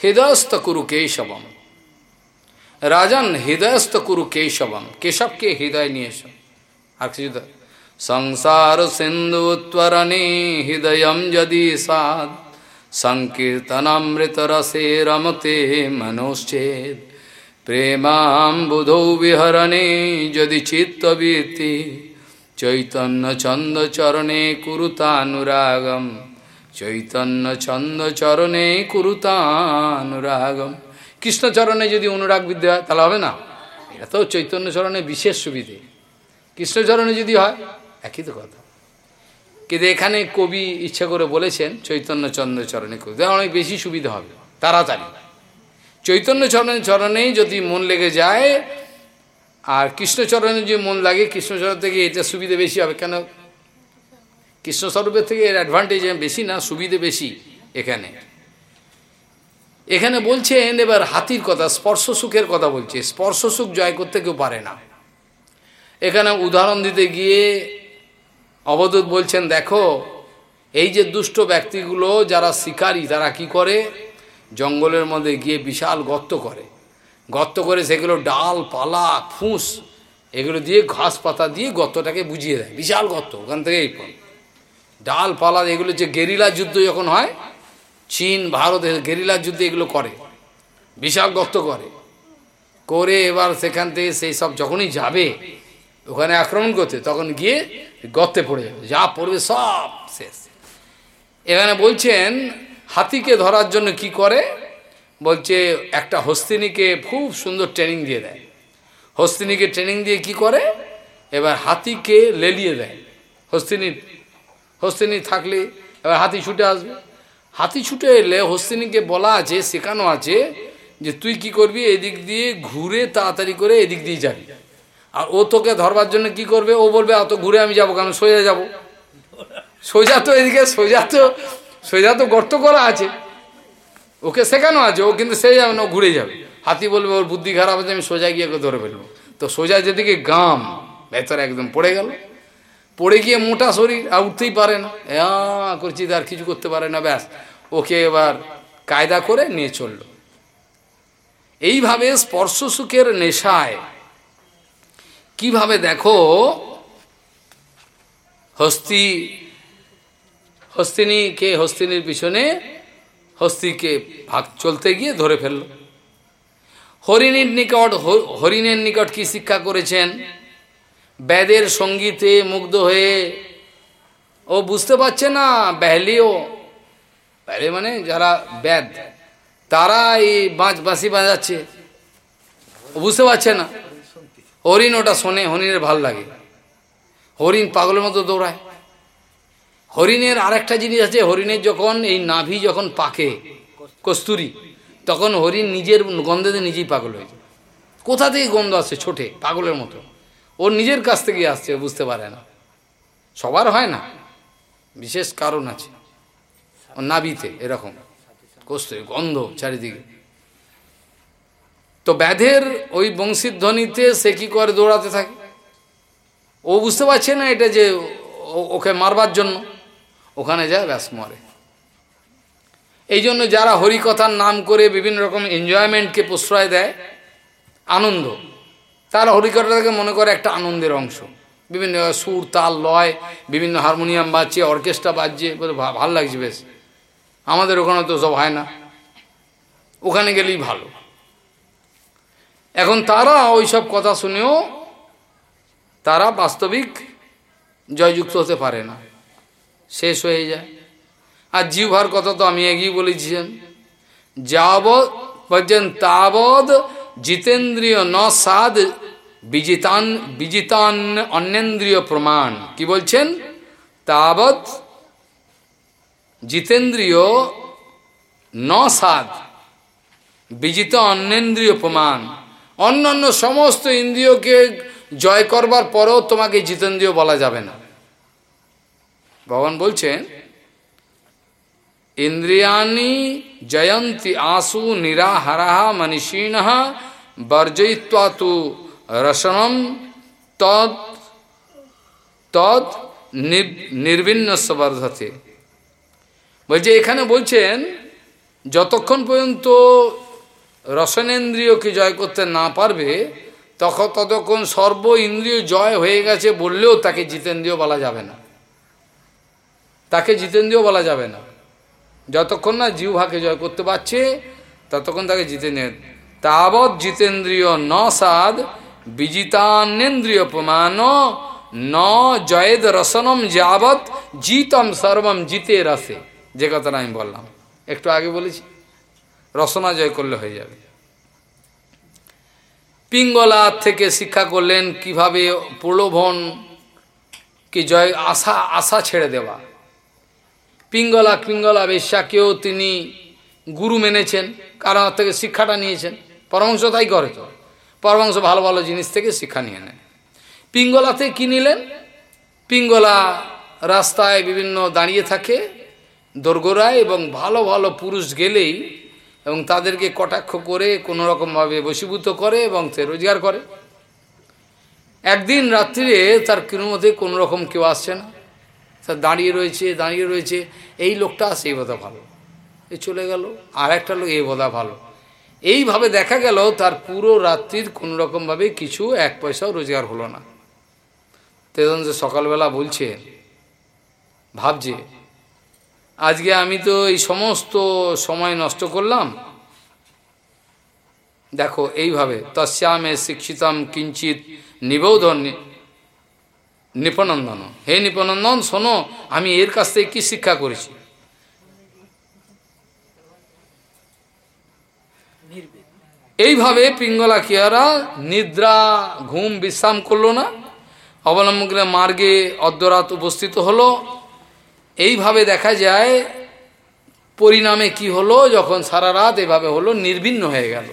Speaker 1: হৃদয়স্থ কুরু কেশবম রাজন হৃদয়স্থ কুরু কেশবম কেশবকে হৃদয় নিয়ে এসো আর কিছু তো সংসার সিন্ধু ত্বরণে হৃদয়ম যদি সাদ সংকীর্তনামৃত রসে রমতে মনোশ্চেদ প্রেমাম বুধৌ বিহরণে যদি চিত্তবৃত্তি চৈতন্য ছন্দ চরণে কুরুতানুরাগম চরণে কুরুতানুরাগম। কৃষ্ণচরণে যদি অনুরাগ বিদ্যা, তাহলে হবে না। এটা তো চৈতন্য চরণে বিশেষ সুবিধে। কৃষ্ণচরণে যদি হয়, একই তো কথা। কিন্তু এখানে কবি ইচ্ছা করে বলেছেন, চৈতন্য চন্দ্র চরণে কবি। অনেক বেশি সুবিধা হবে, তাড়াতাড়ি। চৈতন্য চরণ চরণেই যদি মন লেগে যায়, আর কৃষ্ণচরণে যে মন লাগে কৃষ্ণচরণ থেকে এটা সুবিধে বেশি হবে। কেন? কৃষ্ণস্বরূপের থেকে এর অ্যাডভান্টেজ বেশি না, সুবিধে বেশি এখানে। এখানে বলছেন, এবার হাতির কথা, স্পর্শ সুখের কথা বলছে। স্পর্শ সুখ জয় করতে কেউ পারে না। এখানে উদাহরণ দিতে গিয়ে অবধূত বলছেন, দেখো, এই যে দুষ্ট ব্যক্তিগুলো যারা শিকারী, তারা কি করে? জঙ্গলের মধ্যে গিয়ে বিশাল গর্ত করে। গর্ত করে সেগুলো ডাল, পালা, ফুঁস, এগুলো দিয়ে ঘাস পাতা দিয়ে গর্তটাকে বুঝিয়ে দেয়। বিশাল গর্ত, ওখান থেকে এই ডাল, পালা, এগুলো যে গেরিলা যুদ্ধ যখন হয়, চীন, ভারত গেরিলা যুদ্ধে এগুলো করে। বিশাল গর্ত করে। করে এবার সেখান থেকে সেই সব যখনই যাবে, ওখানে আক্রমণ করতে, তখন গিয়ে গর্তে পড়ে যাবে, যা পড়বে সব শেষ। এখানে বলছেন, হাতিকে ধরার জন্য কি করে? বলছে, একটা হস্তিনীকে খুব সুন্দর ট্রেনিং দিয়ে দেয়। হস্তিনীকে ট্রেনিং দিয়ে কি করে? এবার হাতিকে লেলিয়ে দেয়। হস্তিনী হস্তিনী থাকলে এবার হাতি ছুটে আসবে। হাতি ছুটে এলে হস্তিনীকে বলা আছে, শেখানো আছে যে তুই কি করবি? এদিক দিয়ে ঘুরে তাড়াতাড়ি করে এদিক দিয়ে যাবি। আর ও তোকে ধরবার জন্য কি করবে? ও বলবে অত ঘুরে আমি যাব কারণ সোজা যাব। সোজা তো এদিকে, সোজা তো সোজা তো গর্ত করা আছে। ওকে শেখানো আছে, ও কিন্তু সেই যাবে না ও ঘুরে যাবে। হাতি বলবে, ওর বুদ্ধি খারাপ আছে, আমি সোজা গিয়ে ওকে ধরে ফেলব। তো সোজা যেদিকে গাম, ভেতরে একদম পড়ে গেল। পড়ে গিয়ে মোটা শরীর, আর উঠতেই পারে না। হ্যাঁ করছি আর কিছু করতে পারে না, ব্যাস। ওকে এবার কায়দা করে নিয়ে চলল। এইভাবে স্পর্শ সুখের নেশায় কীভাবে দেখো? হস্তি হস্তিনীকে হস্তিনীর পিছনে, হস্তিকে ভাগ চলতে গিয়ে ধরে ফেলল। হরিণীর নিকট, হরিণের নিকট কি শিক্ষা করেছেন? বেদের সঙ্গীতে মুগ্ধ হয়ে, ও বুঝতে পারছে না, বেহলিও। বেহলি মানে যারা বেদ, তারা এই বাঁচ বাঁশি বাজাচ্ছে। বুঝতে পারছে না। হরিণ ওটা শোনে, হরিণের ভালো লাগে। হরিণ পাগলের মতো দৌড়ায়। হরিণের আরেকটা জিনিস আছে, হরিণের যখন এই নাভি যখন পাকে, কস্তুরি, তখন হরিণ নিজের গন্ধেতে নিজেই পাগল হয়ে যায়। কোথা থেকে গন্ধ আসছে? ছোটে, পাগলের মতো। ওর নিজের কাছ থেকে আসছে বুঝতে পারে না। সবার হয় না, বিশেষ কারণ আছে। নাভিতে, এরকম। কস্তুরি, গন্ধ চারিদিকে। তো ব্যাধের ওই বংশীর ধ্বনিতে সে কি করে দৌড়াতে থাকে? ও বুঝতে পারছে না এটা যে ওকে মারবার জন্য। ওখানে যায়, ব্যাস মরে। এই জন্য যারা হরিকথার নাম করে বিভিন্ন রকম এনজয়মেন্টকে প্রশ্রয় দেয়, আনন্দ। তারা হরিকথাটাকে মনে করে একটা আনন্দের অংশ। বিভিন্ন সুর, তাল, লয়, বিভিন্ন হারমোনিয়াম বাজছে, অর্কেস্ট্রা বাজছে ভালো লাগছে বেশ। আমাদের ওখানে তো সব হয় না। ওখানে গেলেই ভালো। এখন তারা ওই সব কথা শুনেও তারা বাস্তবিক জয়যুক্ত হতে পারে না। শেষ হয়ে যায়। আর জিহ্বার কথা তো আমি এগিয়ে বলেছিলাম। যাবৎ বলছেন তাবৎ জিতেন্দ্রীয় ন সাদ বিজিতান বিজিতান অন্যেন্দ্রীয় প্রমাণ। কি বলছেন? তাবৎ জিতেন্দ্রীয় ন সাদ, বিজিত অন্যেন্দ্রীয় প্রমাণ। অন্যান্য সমস্ত ইন্দ্রিয়কে জয় করবার পরেও তোমাকে জিতেন্দ্রীয় বলা যাবে না। ভগবান বলছেন ইন্দ্রিয়ানি জয়ন্তী আসু নিরাহারা মনীষীণ বর্জয়িত্বা তু রসনম তদ তদ নির্বিন্ন বর্ধতে। বলছে, এখানে বলছেন, যতক্ষণ পর্যন্ত রসনেন্দ্রিয়কে জয় করতে না পারবে তখন ততক্ষণ সর্ব ইন্দ্রিয় জয় হয়ে গেছে বললেও তাকে জিতেন্দ্রিয় বলা যাবে না। তাকে জিতেন্দ্রিয় বলা যাবে না। যতক্ষণ না জিহ্বাকে জয় করতে পারছে, ততক্ষণ তাকে জিতেন্দ্রিয় তাবৎ জিতেন্দ্রিয় ন সাদ বিজিতান্নেন্দ্রিয় প্রমাণ ন জয়েদ রসনম যাবৎ জিতম সর্বম জিতে রসে। যে কথাটা আমি বললাম। একটু আগে বলেছি। রসনা জয় করলে হয়ে যাবে। পিঙ্গলা থেকে শিক্ষা করলেন কীভাবে প্রলোভন কি জয় আশা আশা ছেড়ে দেওয়া। পিঙ্গলা পিঙ্গলা বেশ্যাকেও তিনি গুরু মেনেছেন, কারণ থেকে শিক্ষাটা নিয়েছেন। পরমাংশ তাই করে তো। পরমাংশ ভালো ভালো জিনিস থেকে শিক্ষা নিয়ে নেন পিঙ্গলাতে কি নিলেন? পিঙ্গলা রাস্তায় বিভিন্ন দাঁড়িয়ে থাকে, দোরগোড়ায় এবং ভালো ভালো পুরুষ গেলেই এবং তাদেরকে কটাক্ষ করে কোনো রকমভাবে বশীভূত করে এবং সে রোজগার করে। একদিন রাত্রিরে তার মধ্যে কোনো রকম কেউ আসছে না। তার দাঁড়িয়ে রয়েছে দাঁড়িয়ে রয়েছে। এই লোকটা আসে, এই বোধা ভালো। এ চলে গেল আর একটা লোক এই বোধা ভালো। এইভাবে দেখা গেল, তার পুরো রাত্রির কোনো রকমভাবে কিছু এক পয়সাও রোজগার হলো না। তেজন যে সকালবেলা বলছে, ভাবছে আজকে আমি তো এই সমস্ত সময় নষ্ট করলাম। দেখো, এইভাবে তস্যামে শিক্ষিতম কিঞ্চিত নিবোধ নিপনন্দন। হে নিপনন্দন, শোনো, আমি এর কাছ থেকে কি শিক্ষা করেছি? এইভাবে পিঙ্গলা কিয়ারা নিদ্রা, ঘুম, বিশ্রাম করল না। অবলম্বন করে মার্গে অর্ধরাত উপস্থিত হলো। এইভাবে দেখা যায়, পরিণামে কি হলো, যখন সারা রাত এভাবে হলো নির্বিন্ন হয়ে গেল।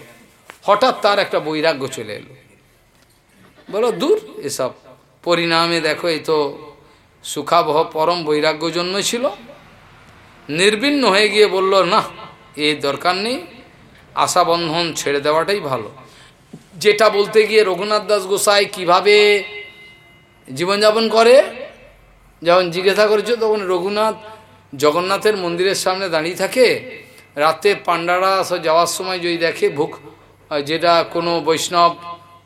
Speaker 1: হঠাৎ তার একটা বৈরাগ্য চলে এলো। বলো, দূর এসব। পরিণামে দেখো, এই তো সুখাবহ পরম বৈরাগ্য জন্মেছিল। নির্বিন্ন হয়ে গিয়ে বলল, না, এ দরকার নেই। আশাবন্ধন ছেড়ে দেওয়াটাই ভালো। যেটা বলতে গিয়ে রঘুনাথ দাস গোসাই কীভাবে জীবনযাপন করে? যখন জিজ্ঞাসা করেছ, তখন রঘুনাথ জগন্নাথের মন্দিরের সামনে দাঁড়িয়ে থাকে। রাতে পাণ্ডারা যাওয়ার সময় যদি দেখে ভুক যেটা কোনো বৈষ্ণব,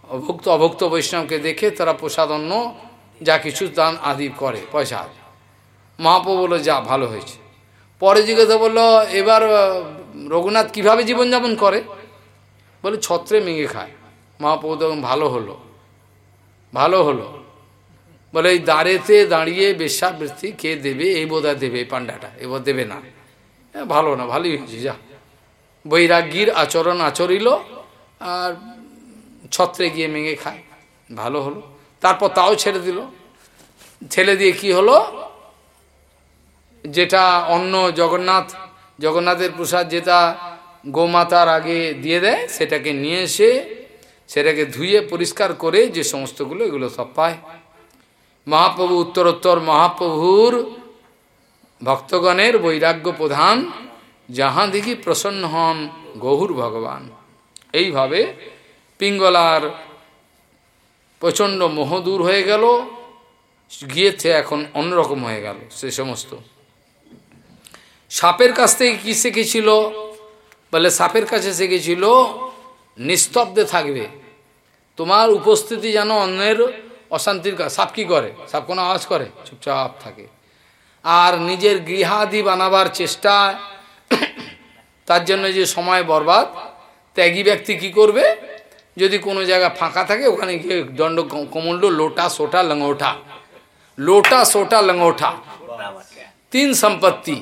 Speaker 1: ভুক্ত, অভুক্ত বৈষ্ণবকে দেখে, তারা প্রসাদ, অন্ন, যা কিছু দান আদি করে, পয়সা মহাপ্রভু বলল, যা, ভালো হয়েছে। পরে জিজ্ঞাসা বলল এবার রঘুনাথ কীভাবে জীবনযাপন করে? বলে, ছত্রে মেঙে খায়। মহাপ্রভু তখন, ভালো হলো। ভালো হলো। বলে, এই দাঁড়েতে দাঁড়িয়ে বেশ্যাবৃত্তি কে দেবে? এই বোধা দেবে, এই পাণ্ডাটা। এবার দেবে না। ভালো না, ভালোই হয়েছে, যা। বৈরাগ্যীর আচরণ আচরিল, আর ছত্রে গিয়ে মেঙে খায়। ভালো হলো। তারপর তাও ছেড়ে দিল। ছেড়ে দিয়ে কি হলো? যেটা অন্য জগন্নাথ, জগন্নাথের প্রসাদ যেটা গোমাতার আগে দিয়ে দেয়, সেটাকে নিয়ে এসে, সেটাকে ধুয়ে পরিষ্কার করে যে সমস্তগুলো এগুলো সব পায়। মহাপ্রভু উত্তরোত্তর মহাপ্রভুর ভক্তগণের বৈরাগ্য প্রধান, যাহা দেখি প্রসন্ন হন গহুর ভগবান। এইভাবে পিঙ্গলার প্রচণ্ড মোহ দূর হয়ে গেল, গিয়েছে এখন অন্যরকম হয়ে গেল সে সমস্ত। সাপের কাছ থেকে কী শিখেছিল? বলে সাপের কাছে শিখেছিল, নিস্তব্ধে থাকবে। তোমার উপস্থিতি যেন অন্যের অশান্তির সাপ কি করে সাপ কোনো আওয়াজ করে চুপচাপ থাকে আর নিজের গৃহাদি বানাবার চেষ্টা তার জন্য যে সময় বরবাদ ত্যাগী ব্যক্তি কি করবে যদি কোনো জায়গা ফাঁকা থাকে ওখানে গিয়ে দণ্ড কমন্ড লোটা সোটা लंगोटा लोटा सोटा लंगोटा तीन संपत्ति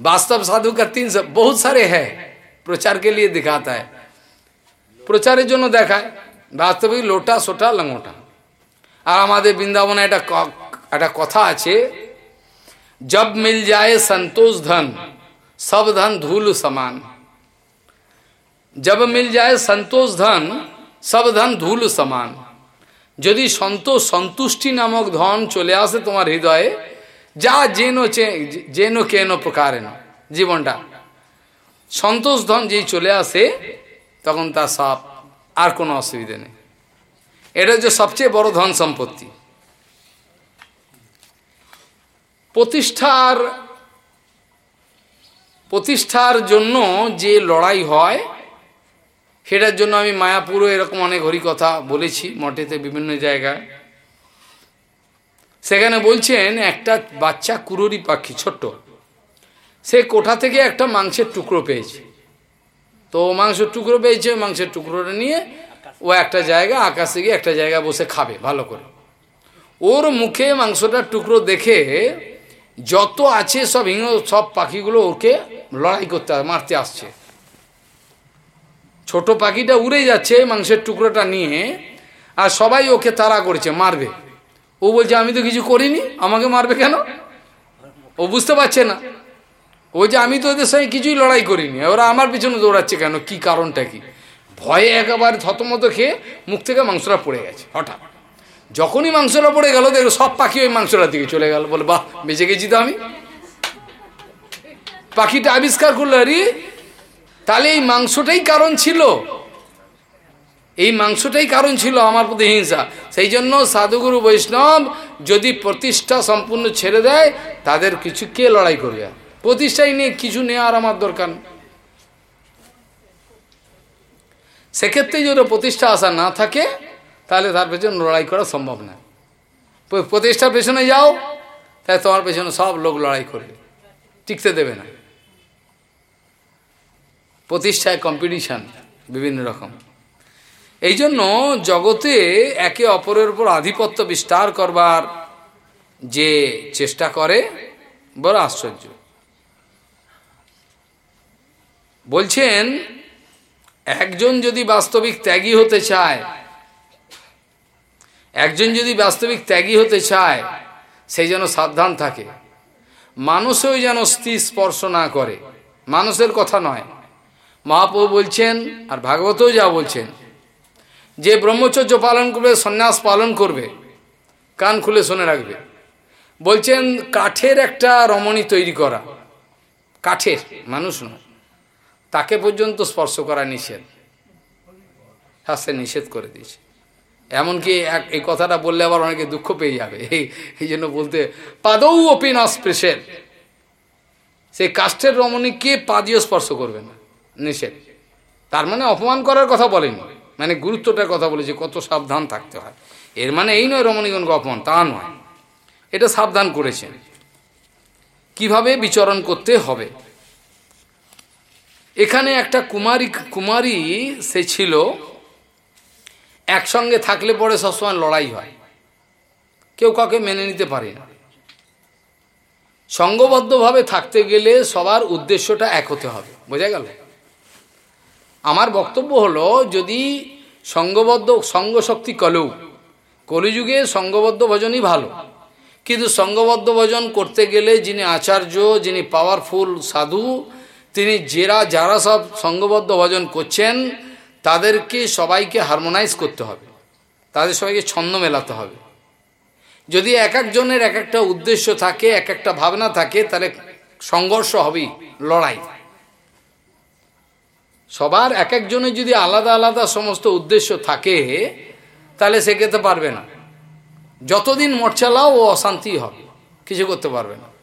Speaker 1: वास्तव साधु का तीन सब बहुत सारे है प्रचार के लिए दिखाता है প্রচারের জন্য দেখায় বাস্তবিক লোটা সোটা লঙ্গোটা আর আমাদের বৃন্দাবনে একটা একটা কথা আছে, জব মিল যায় সন্তোষ ধন, সব ধন ধুল সমান। জব মিল যায় সন্তোষ ধন, সব ধন ধুল সমান। যদি সন্তোষ সন্তুষ্টি নামক ধন চলে আসে তোমার হৃদয়ে, যা যেন যেন কেন প্রকারেন জীবনটা। সন্তোষ ধন যেই চলে আসে, তখন তা সব আর কোনো অসুবিধে নেই। এটা হচ্ছে সবচেয়ে বড় ধন সম্পত্তি। প্রতিষ্ঠার প্রতিষ্ঠার জন্য যে লড়াই হয়, সেটার জন্য আমি মায়াপুরও এরকম অনেক হরিকথা বলেছি, মঠেতে বিভিন্ন জায়গায়। সেখানে বলছেন, একটা বাচ্চা কুরুরি পাখি, ছোট্ট, সে কোঠা থেকে একটা মাংসের টুকরো পেয়েছে। তো মাংসের টুকরো পেয়েছে, মাংসের টুকরোটা নিয়ে ও একটা জায়গা আকাশে গিয়ে একটা জায়গায় বসে খাবে, ভালো করে। ওর মুখে মাংসটার টুকরো দেখে যত আছে সব হিংস সব পাখিগুলো ওকে লড়াই করতে, মারতে আসছে। ছোট পাখিটা উড়ে যাচ্ছে মাংসের টুকরোটা নিয়ে, আর সবাই ওকে তাড়া করেছে, মারবে। ও বলছে, আমি তো কিছু করিনি, আমাকে মারবে কেন? ও বুঝতে পারছে না। ও যে আমি তো ওদের সঙ্গে কিছুই লড়াই করিনি, ওরা আমার পিছনে দৌড়াচ্ছে কেন? কি কারণটা কি? ভয়ে একেবারে থতমত খেয়ে মুখ থেকে মাংসটা পড়ে গেছে, হঠাৎ। যখনই মাংসটা পড়ে গেল দেখো সব পাখি ওই মাংসটার দিকে চলে গেল। বলে, বাহ, বেঁচে গেছি তো আমি। পাখিটা আবিষ্কার করল, আরে, তাহলে এই মাংসটাই কারণ ছিল। এই মাংসটাই কারণ ছিল আমার প্রতি হিংসা। সেই জন্য সাধুগুরু বৈষ্ণব যদি প্রতিষ্ঠা সম্পূর্ণ ছেড়ে দেয়, তাদের কিছু কে লড়াই করবে? প্রতিষ্ঠাই নিয়ে কিছু নেওয়ার আমার দরকার সেক্ষেত্রে যদি প্রতিষ্ঠা আসা না থাকে, তাহলে তার পেছনে লড়াই করা সম্ভব না। প্রতিষ্ঠার পেছনে যাও, তাহলে তোমার পেছনে সব লোক লড়াই করবে। টিকতে দেবে না। প্রতিষ্ঠায় কম্পিটিশান বিভিন্ন রকম। এই জন্য জগতে একে অপরের উপর আধিপত্য বিস্তার করবার যে চেষ্টা করে, বড় আশ্চর্য। বলছেন একজন যদি বাস্তবিক ত্যাগী হতে চায়, একজন যদি বাস্তবিক ত্যাগী হতে চায় সেই যেন সাবধান থাকে। মানুষও যেন স্থির স্পর্শ না করে। মানুষের কথা নয়। মহাপ্রভু বলছেন আর ভাগবতও যা বলছেন, যে ব্রহ্মচর্য পালন করবে, সন্ন্যাস পালন করবে, কান খুলে শুনে রাখবে। বলছেন, কাঠের একটা রমণী তৈরি করা। কাঠের, মানুষ নয়। তাকে পর্যন্ত স্পর্শ করা নিষেধ। শাস্ত্রে নিষেধ করে দিয়েছে। এমনকি এক, এই কথাটা বললে আবার অনেকে দুঃখ পেয়ে যাবে। এই জন্য বলতে, পাদৌ অপিন স্পেশের সেই কাষ্ঠের রমণীকে পাদিও স্পর্শ করবে না? নিষেধ। তার মানে অপমান করার কথা বলেনি। মানে গুরুত্বটার কথা বলেছে, কত সাবধান থাকতে হয়। এর মানে এই নয় রমণীগণকে অপমান, তা নয়। এটা সাবধান করেছেন। কীভাবে বিচরণ করতে হবে? এখানে একটা কুমারী কুমারী সে ছিল, একসঙ্গে থাকলে পরে সবসময় লড়াই হয়। কেউ কাউকে মেনে নিতে পারে না। সঙ্গবদ্ধভাবে থাকতে গেলে সবার উদ্দেশ্যটা এক হতে হবে। বোঝা গেল? আমার বক্তব্য হলো, যদি সঙ্গবদ্ধ, সঙ্গশক্তি কলেও, কলিযুগে সঙ্গবদ্ধ ভজনই ভালো। কিন্তু সঙ্গবদ্ধ ভজন করতে গেলে যিনি আচার্য, যিনি পাওয়ারফুল সাধু তিনি যারা যারা সব সঙ্গবদ্ধ ভজন করছেন, তাদেরকে সবাইকে হারমোনাইজ করতে হবে। তাদের সবাইকে ছন্দ মেলাতে হবে। যদি এক একজনের এক একটা উদ্দেশ্য থাকে, এক একটা ভাবনা থাকে, তাহলে সংঘর্ষ হবেই, লড়াই। সবার এক একজনের যদি আলাদা আলাদা সমস্ত উদ্দেশ্য থাকে, তাহলে সে খেতে পারবে না। যতদিন মঠ চালাও ও অশান্তি হবে, কিছু করতে পারবে না।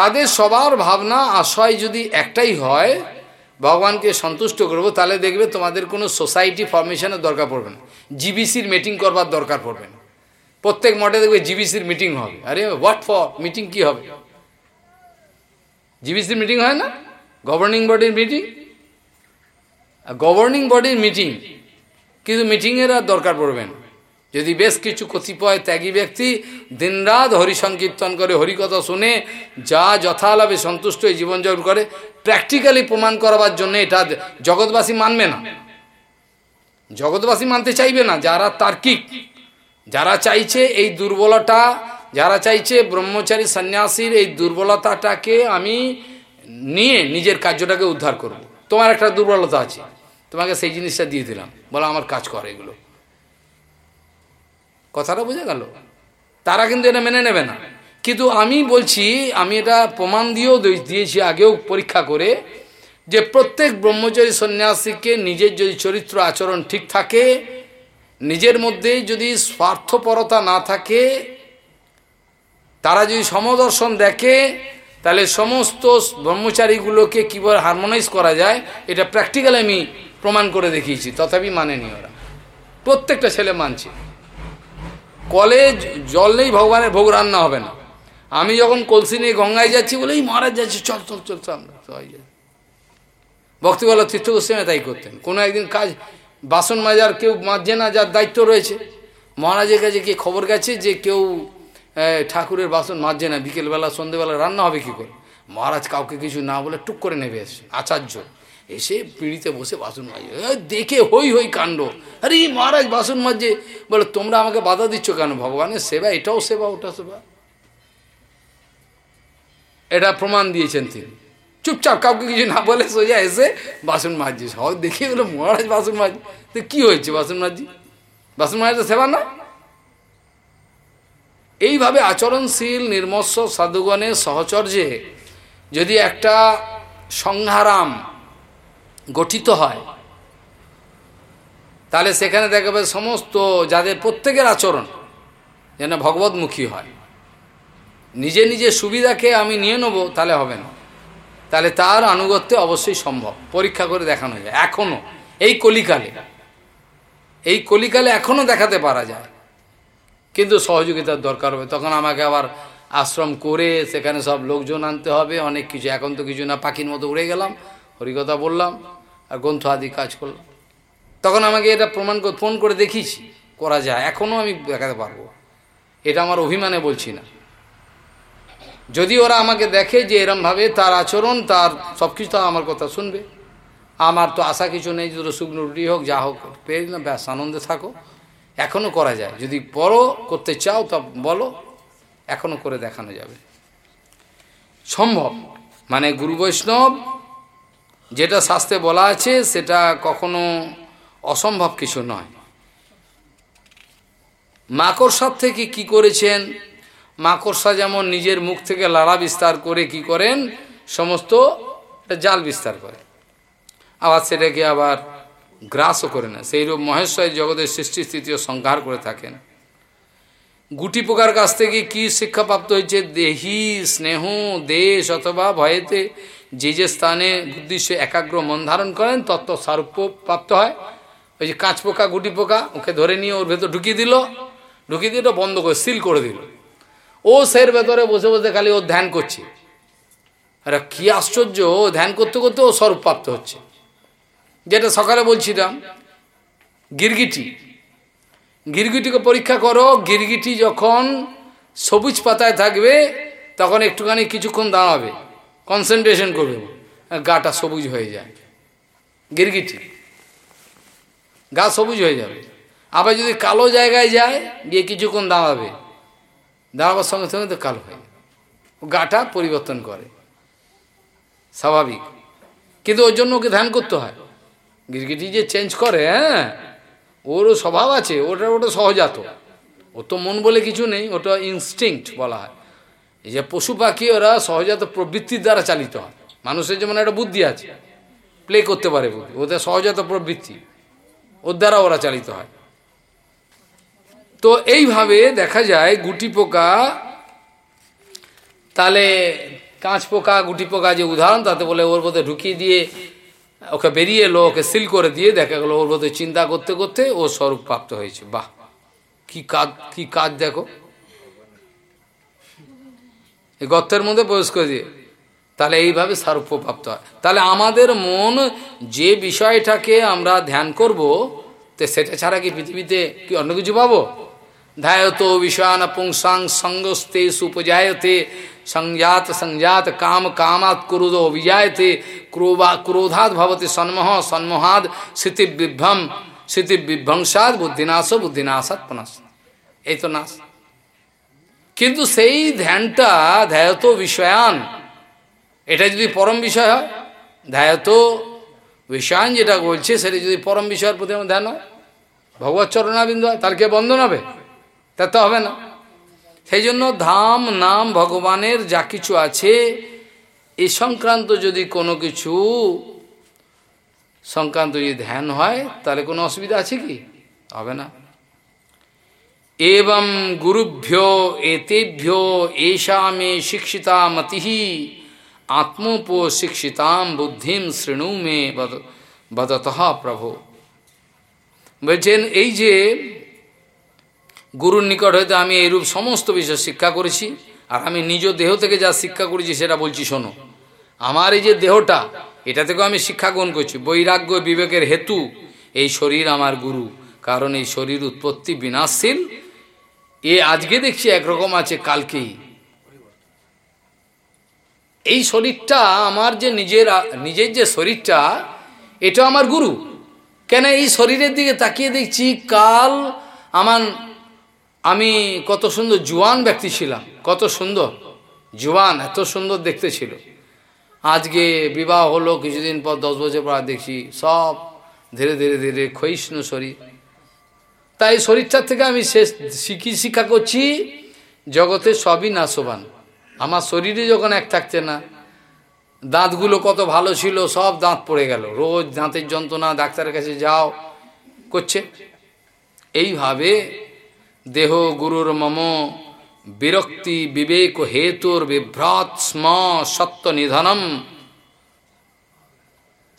Speaker 1: তাদের সবার ভাবনা, আশয় যদি একটাই হয়, ভগবানকে সন্তুষ্ট করব, তাহলে দেখবে তোমাদের কোনো সোসাইটি ফরমেশনের দরকার পড়বে না। জিবিসির মিটিং করবার দরকার পড়বে না। প্রত্যেক মঠে দেখবে জিবিসির মিটিং হবে। আরে হোয়াট ফর মিটিং কি হবে? জিবিসির মিটিং হয় না? গভর্নিং বডির মিটিং গভর্নিং বডির মিটিং কিন্তু মিটিংয়ের আর দরকার পড়বে না। যদি বেশ কিছু কতিপয় ত্যাগী ব্যক্তি দিনরাত হরি সংকীর্তন করে, হরিকথা শুনে যা যথালাভে সন্তুষ্ট হয়ে জীবনযাপন করে প্র্যাকটিক্যালি প্রমাণ করাবার জন্য এটা জগৎবাসী মানবে না। জগৎবাসী মানতে চাইবে না, যারা তার্কিক, যারা চাইছে এই দুর্বলতা, যারা চাইছে ব্রহ্মচারী সন্ন্যাসীর এই দুর্বলতাটাকে আমি নিয়ে নিজের কার্যটাকে উদ্ধার করব। তোমার একটা দুর্বলতা আছে, তোমাকে সেই জিনিসটা দিয়ে দিলাম। বলো, আমার কাজ করে এগুলো। কথাটা বোঝা গেল? তারা কিন্তু এটা মেনে নেবে না। কিন্তু আমি বলছি, আমি এটা প্রমাণ দিয়েও দিয়েছি আগেও পরীক্ষা করে যে প্রত্যেক ব্রহ্মচারী সন্ন্যাসীকে নিজের যদি চরিত্র আচরণ ঠিক থাকে, নিজের মধ্যে যদি স্বার্থপরতা না থাকে, তারা যদি সমদর্শন দেখে, তাহলে সমস্ত ব্রহ্মচারীগুলোকে কীভাবে হারমোনাইজ করা যায়, এটা প্র্যাকটিক্যালি আমি প্রমাণ করে দেখিয়েছি, তথাপি মানেনি ওরা। প্রত্যেকটা ছেলে মানছে। কলেজ, জল নেই, ভগবানের ভোগ রান্না হবে না। আমি যখন কলসি নিয়ে গঙ্গায় যাচ্ছি বলে এই মহারাজ যাচ্ছি, চল চল চল আমরা সবাই ভক্তিবল্লভ তীর্থ তাই করতেন। কোনো একদিন কাজ, বাসন মাজার কেউ মাজছে না, যার দায়িত্ব রয়েছে। মহারাজের কাছে কি খবর গেছে যে কেউ ঠাকুরের বাসন মাজছে না, বিকেলবেলা, সন্ধেবেলা রান্না হবে কি করে? মহারাজ কাউকে কিছু না বলে টুক করে নেবে এসে, আচার্য। এসে পিড়িতে বসে বাসন মাজে। দেখে হই হই কাণ্ড। আরে মহারাজ বাসন মাজে। বলে, তোমরা আমাকে বাধা দিচ্ছ কেন? ভগবানের সেবা, এটাও সেবা, ওটা সেবা। এটা প্রমাণ দিয়েছেন তিনি। চুপচাপ কাউকে কিছু না বলে সোজা এসে বাসন মাজছে। সব দেখে বলে মহারাজ বাসন মাজি তো কী হয়েছে বাসন মাজি বাসন মাজি সেবা না? এইভাবে আচরণশীল নির্মস্ব সাধুগণের সহচর্যে যদি একটা সংহারাম গঠিত হয়। তাহলে সেখানে দেখাবে সমস্ত যাদের প্রত্যেকের আচরণ যেন ভগবতমুখী হয়। নিজে নিজে সুবিধাকে আমি নিয়ে নেব, তাহলে হবে না। তাহলে তার আনুগত্যে অবশ্যই সম্ভব। পরীক্ষা করে দেখানো যায়। এখনও এই কলিকালে। এই কলিকালে এখনও দেখাতে পারা যায়। কিন্তু সহযোগিতার দরকার হবে। তখন আমাকে আবার আশ্রম করে সেখানে সব লোকজন আনতে হবে, অনেক কিছু। এখন তো কিছু না, পাখির মতো উড়ে গেলাম। হরিকথা বললাম। আর গ্রন্থ আদি কাজ করলাম তখন আমাকে এটা প্রমাণ ফোন করে দেখিয়েছি, করা যায় এখনও আমি দেখাতে পারব। এটা আমার অভিমানে বলছি না। যদি ওরা আমাকে দেখে যে এরমভাবে তার আচরণ, তার সব কিছু আমার কথা শুনবে। আমার তো আশা কিছু নেই যদি শুকনো রুটি হোক, যা হোক, পেয়ে না ব্যাস, আনন্দে থাকো। এখনও করা যায়। যদি বড় করতে চাও, তা বলো এখনও করে দেখানো যাবে। সম্ভব। মানে গুরু বৈষ্ণব যেটা শাস্ত্রে বলা আছে, সেটা কখনো অসম্ভব কিছু নয়। মাকড়সার থেকে কি করেছেন? মাকড়সা যেমন নিজের মুখ থেকে লাড়া বিস্তার করে কি করেন, সমস্ত জাল বিস্তার করে। আবার সেটাকে আবার গ্রাসও করে না সেইরূপ মহেশ্বর জগতের সৃষ্টি স্থিতি ও সংহার করে থাকেন। গুটি পোকার কাছ থেকে কি শিক্ষাপ্রাপ্ত হয়েছে? দেহি, স্নেহ, দেশ অথবা ভয়েতে যে যে স্থানে উদ্দেশ্য একাগ্র মন ধারণ করেন, তত্ত্ব সারূপ্য প্রাপ্ত হয়। ওই যে কাঁচ পোকা, গুটি পোকা, ওকে ধরে নিয়ে ওর ভেতর ঢুকিয়ে দিল। ঢুকিয়ে দিয়ে বন্ধ করে সিল করে দিল। ও সের ভেতরে বসে বসে খালি ও ধ্যান করছে। আরে কি আশ্চর্য, ও ধ্যান করতে করতে ও স্বরূপ প্রাপ্ত হচ্ছে। যেটা সকালে বলছিলাম, গিরগিটি। গিরগিটিকে পরীক্ষা করো, গিরগিটি যখন সবুজ পাতায় থাকবে, তখন একটুখানি কিছুক্ষণ দাঁড়াবে। কনসেন্ট্রেশন করবে। গাটা সবুজ হয়ে যায়। গিরগিটি। গা সবুজ হয়ে যাবে। আবার যদি কালো জায়গায় যায়, গিয়ে কিছুক্ষণ দাঁড়াবে। দাঁড়াবার সঙ্গে সঙ্গে তো কালো হয়ে গাটা পরিবর্তন করে। স্বাভাবিক। কিন্তু ওর জন্য ওকে ধ্যান করতে হয়। গিরগিটি যে চেঞ্জ করে হ্যাঁ ওরও স্বভাব আছে, ওটা ওটা সহজাত। ও তো মন বলে কিছু নেই, ওটা ইনস্টিংক্ট বলা হয়। এই যে পশু পাখি ওরা সহজাত প্রবৃত্তির দ্বারা চালিত হয়। মানুষের যেমন একটা বুদ্ধি আছে প্লে করতে পারে বুদ্ধি, ওদের সহজাত প্রবৃত্তি, ওর দ্বারা ওরা চালিত হয়। তো এইভাবে দেখা যায় গুটি পোকা তাহলে কাঁচ পোকা, গুটি পোকা যে উদাহরণ, তাতে বলে ওর মধ্যে ঢুকিয়ে দিয়ে ওকে বেরিয়ে এলো, ওকে সিল করে দিয়ে দেখা গেলো ওর মধ্যে চিন্তা করতে করতে ও স্বরূপ প্রাপ্ত হয়েছে। বাহ! কি কাজ কি কাজ দেখো। এই গর্তের মধ্যে প্রবেশ করে দিয়ে। তাহলে এইভাবে সারূপ্য প্রাপ্ত হয়। তাহলে আমাদের মন যে বিষয়টাকে আমরা ধ্যান করব, তে সেটা ছাড়া কি পৃথিবীতে কি অন্য কিছু পাবো? ধ্যায়ত বিষয়ান পুংসাং সঙ্গস্তে সুপজায়তে সংজাত সংজাত কাম কামাত ক্রোধ বিজায়তে ক্রোভা ক্রোধাৎ ভবতি সন্মোহ সন্মোহাদ স্মৃতি বিভ্রম স্মৃতি বিভ্রংসাদ বুদ্ধিনাশ বুদ্ধিনাশাত পুনাশ এই তো নাশ। কিন্তু সেই ধ্যানটা ধ্যায়ত বিষয়ান। এটা যদি পরম বিষয় হয়, ধ্যায়ত বিষয়ান যেটা বলছে, সেটা যদি পরম বিষয়ের প্রতি আমার ধ্যান হয়, ভগবত চরণাবিন্দু হয়, তার কে বন্ধন হবে? তা তো হবে না। সেই জন্য ধাম নাম ভগবানের যা কিছু আছে, এ সংক্রান্ত যদি কোনো কিছু সংক্রান্ত যদি ধ্যান হয়, তাহলে কোনো অসুবিধা আছে কি? হবে না। এবং গুরুভ্য এতেভ্য এষা মে শিক্ষিতা মতি আত্মোপ শিক্ষিতাম বুদ্ধিম শৃণু মে বদত প্রভু বলছেন এই যে গুরুর নিকট হইতে আমি এইরূপ সমস্ত বিষয় শিক্ষা করেছি, আর আমি নিজ দেহ থেকে যা শিক্ষা করেছি সেটা বলছি, শোনো। আমার এই যে দেহটা, এটা থেকেও আমি শিক্ষা গ্রহণ করছি। বৈরাগ্য বিবেকের হেতু এই শরীর আমার গুরু, কারণ এই শরীর উৎপত্তি বিনাশশীল এ আজকে দেখছি একরকম আছে, কালকেই। এই শরীরটা আমার যে নিজের নিজের যে শরীরটা, এটা আমার গুরু। কেন এই শরীরের দিকে তাকিয়ে দেখছি, কাল আমার, আমি কত সুন্দর জুয়ান ব্যক্তি ছিলাম, কত সুন্দর। জুয়ান এত সুন্দর দেখতে ছিল। আজকে বিবাহ হলো, কিছুদিন পর দশ বছর পর দেখছি, সব ধীরে ধীরে ধীরে ক্ষয়িষ্ণু শরীর। তাই শরীরটার থেকে আমি শেষ শিখি, শিক্ষা করছি, জগতে সবই নাশবান। আমার শরীরে যখন এক থাকছে না, দাঁতগুলো কত ভালো ছিল, সব দাঁত পড়ে গেল। রোজ দাঁতের যন্ত্রণা, ডাক্তারের কাছে যাও, করছে। এইভাবে দেহ গুরুর মম, বিরক্তি, বিবেক, হেতুর, বিভ্রাত, স্ম, সত্য নিধনম,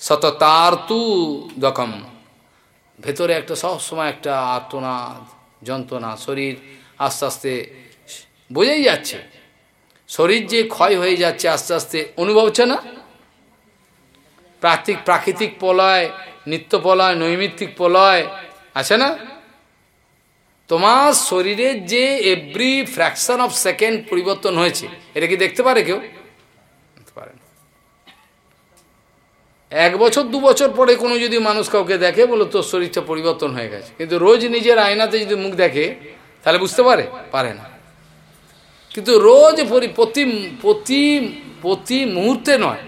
Speaker 1: সততার্তু দকম। ভেতরে একটা সবসময় একটা আত্মনাদ যন্ত্রণা, শরীর আস্তে আস্তে বোঝাই যাচ্ছে। শরীর যে ক্ষয় হয়ে যাচ্ছে আস্তে আস্তে, অনুভব হচ্ছে না? প্রাকৃতিক প্রাকৃতিক পলয়, নিত্য পলয়, নৈমিত্তিক পলয়, আছে না? তোমার শরীরের যে এভরি ফ্র্যাকশন অফ সেকেন্ড পরিবর্তন হয়েছে, এটা কি দেখতে পারে কেউ? এক বছর, দু বছর পরে কোনো যদি মানুষ কাউকে দেখে, বলো তোর শরীরটা পরিবর্তন হয়ে গেছে। কিন্তু রোজ নিজের আয়নাতে যদি মুখ দেখে, তাহলে বুঝতে পারে? পারে না। কিন্তু রোজ প্রতি প্রতি প্রতি মুহূর্তে নয়,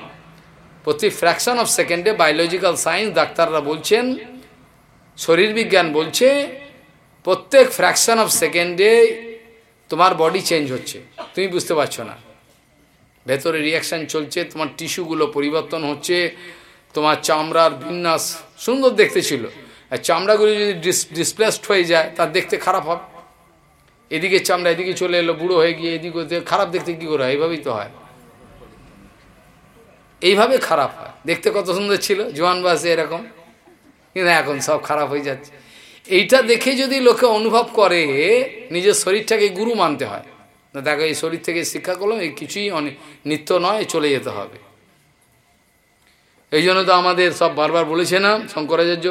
Speaker 1: প্রতি ফ্র্যাকশন অফ সেকেন্ডে বায়োলজিক্যাল সায়েন্স ডাক্তাররা বলছেন, শরীর বিজ্ঞান বলছে, প্রত্যেক ফ্র্যাকশন অফ সেকেন্ডে তোমার বডি চেঞ্জ হচ্ছে। তুমি বুঝতে পারছ না। ভেতরে রিয়াকশান চলছে, তোমার টিস্যুগুলো পরিবর্তন হচ্ছে তোমার চামড়ার বিন্যাস সুন্দর দেখতে ছিল। আর চামড়াগুলি যদি ডিসপ্লেসড হয়ে যায়, তার দেখতে খারাপ হবে। এদিকে চামড়া এদিকে চলে এলো, বুড়ো হয়ে গিয়ে এদিকে খারাপ দেখতে কী করে এইভাবেই তো হয়। এইভাবে খারাপ হয়। দেখতে কত সুন্দর ছিল, জোয়ান বাসে এরকম। কিন্তু এখন সব খারাপ হয়ে যাচ্ছে। এইটা দেখে যদি লোকে অনুভব করে, নিজের শরীরটাকে গুরু মানতে হয়। না, দেখো এই শরীর থেকে শিক্ষা করলাম, এই কিছুই অনেক নিত্য নয়, চলে যেতে হবে। এই জন্য তো আমাদের সব বারবার বলেছে না শঙ্করাচার্য,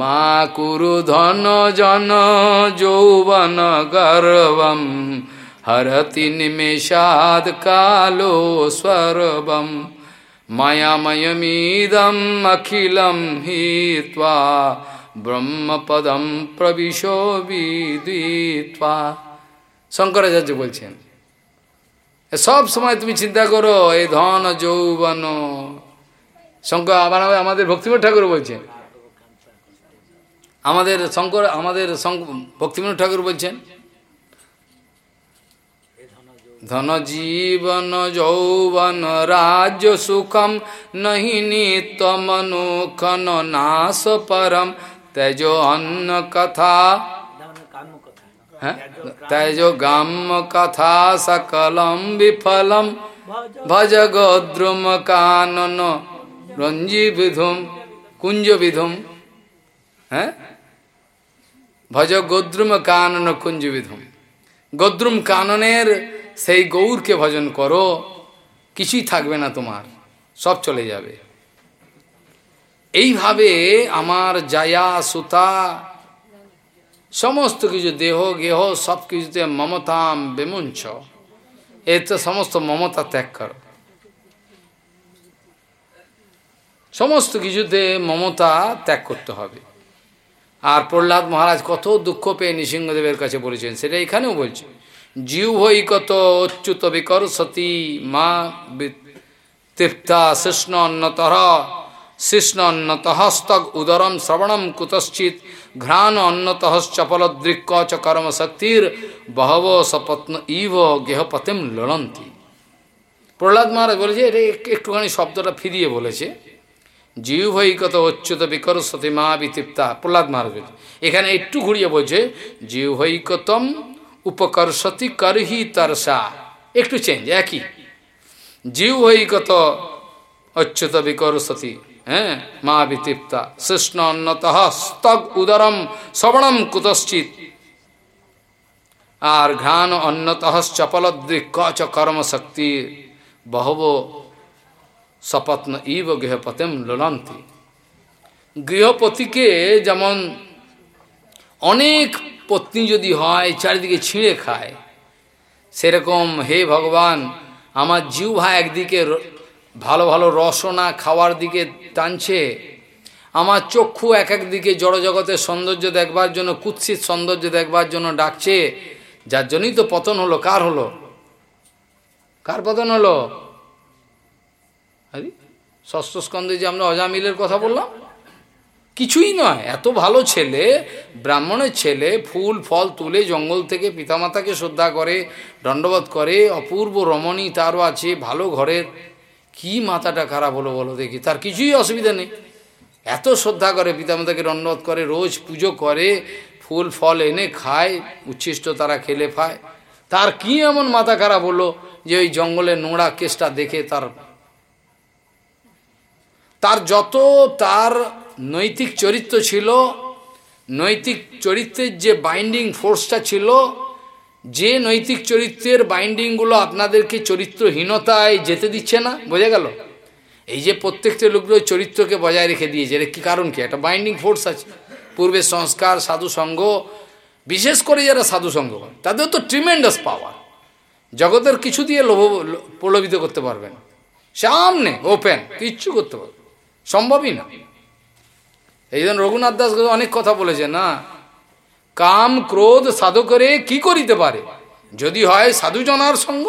Speaker 1: মা কুরু ধন জন যৌবন গর্বম, হরতি নিমেষাদ কালো স্বরবম মায়াময়মিদম অখিলম হিত্বা ব্রহ্মপদম প্রবিশ বিদিত্বা। শঙ্করাচার্য বলছেন সব সময় তুমি চিন্তা করো, এই ধন যৌবন শঙ্কর আবার আমাদের ভক্তিমঠ ঠাকুর বলছেন। আমাদের শঙ্কর আমাদের ভক্তিমঠ ঠাকুর বলছেন ধন জীবন যৌবন রাজ্য সুখম নহি নিত্য মনুখন নাশ পরম তেজ অন্ন কথা। তেজ গাম কথা সকলম বিফলম। ভজ গোদ্রুম কানন রঞ্জি বিধুম কুঞ্জ বিধুম হ্যাঁ? ভজ গোদ্রুম কানন কুঞ্জ বিধুম গোদ্রুম কাননের সেই গৌরকে ভজন করো, কিছুই থাকবে না তোমার, সব চলে যাবে। এইভাবে আমার জায়া, সুতা, সমস্ত কিছু দেহ, গেহ, সব কিছুতে মমতাম, বেমুঞ্চ, এতে সমস্ত মমতা ত্যাগ করো। সমস্ত কিছুতে মমতা ত্যাগ করতে হবে। আর প্রহ্লাদ মহারাজ কত দুঃখ পেয়ে নৃসিংহদেবের কাছে বলেছেন, সেটা এখানেও বলছে। জীব হই কত অচ্যুত বিকর সতী মা তৃপ্তা শিষ্ণ অন্নতর শিষ্ণ অন্নতঃ স্তগ উদরম শ্রবণম কুতশ্চিত ঘ্রাণ অন্নতঃ চপল দৃক্ক চ কর্ম শক্তির বহব সপত্ন ইভ গেহপতিম লড়ন্তি প্রহ্লাদ মহারাজ বলেছে, এটা একটুখানি শব্দটা ফিরিয়ে বলেছে। জীব হই কত অচ্যুত বিকর সতী মা বিতৃপ্তা, প্রহ্লাদ মহারাজ এখানে একটু ঘুরিয়ে বলছে জীব হৈকতম উপকর্ষতি করহি তরসা একটু চেঞ্জ একই। জীব হৈকত অচ্যুত বিকরসতি হ্যাঁ মা বিতৃপ্তা। কৃষ্ণ অন্নত স্তগ উদরম শ্রবণম কুতশ্চিত আর ঘ্রাণ অন্নত চপলদৃক্ক চ কর্মশক্তি বহব সপত্ন ইব গৃহপতিম লোলন্তি গৃহপতিকে যেমন অনেক পত্নী যদি হয় চারিদিকে ছিঁড়ে খায় সেরকম হে ভগবান আমার জিহ্বা একদিকে ভালো ভালো রসনা খাওয়ার দিকে টানছে আমার চক্ষু এক একদিকে জড়জগতের সৌন্দর্য দেখবার জন্য কুৎসিত সৌন্দর্য দেখবার জন্য ডাকছে যার জন্যই তো পতন হলো কার হলো কার পতন হলো আরে ষষ্ঠ স্কন্ধে যে আমরা অজামিলের কথা বললাম? কিছুই নয়, এত ভালো ছেলে, ব্রাহ্মণের ছেলে, ফুল, ফল তুলে জঙ্গল থেকে পিতামাতাকে শ্রদ্ধা করে দণ্ডবোধ করে, অপূর্ব রমণী তারও আছে, ভালো ঘরের। কি মাথাটা খারাপ হলো বলো দেখি, তার কিছুই অসুবিধা নেই। এত শ্রদ্ধা করে, পিতামাতাকে দণ্ডবোধ করে, রোজ পুজো করে, ফুল, ফল এনে খায়, উচ্ছিষ্ট তারা খেলে খায় তার কি এমন মাথা খারাপ হলো যে ওই জঙ্গলে নোংরা কেসটা দেখে তার তার যত তার নৈতিক চরিত্র ছিল, নৈতিক চরিত্রের যে বাইন্ডিং ফোর্সটা ছিল, যে নৈতিক চরিত্রের বাইন্ডিংগুলো আপনাদেরকে চরিত্রহীনতায় যেতে দিচ্ছে না, বোঝা গেল? এই যে প্রত্যেকটা লোকগুলো চরিত্রকে বজায় রেখে দিয়েছে, এটা কি কারণ কি? একটা বাইন্ডিং ফোর্স আছে। পূর্বের সংস্কার, সাধু সঙ্গ, বিশেষ করে যারা সাধু সঙ্গ, তাদের তো ট্রিমেন্ডাস পাওয়ার জগতের কিছু দিয়ে লোভ প্রলোভিত করতে পারবেন সামনে ওপেন কিচ্ছু করতে পারবে সম্ভবই না। এই জন্য রঘুনাথ দাস অনেক কথা বলেছে, না? কাম, ক্রোধ সাধু করে কি করিতে পারে? যদি হয় সাধুজনার সঙ্গ?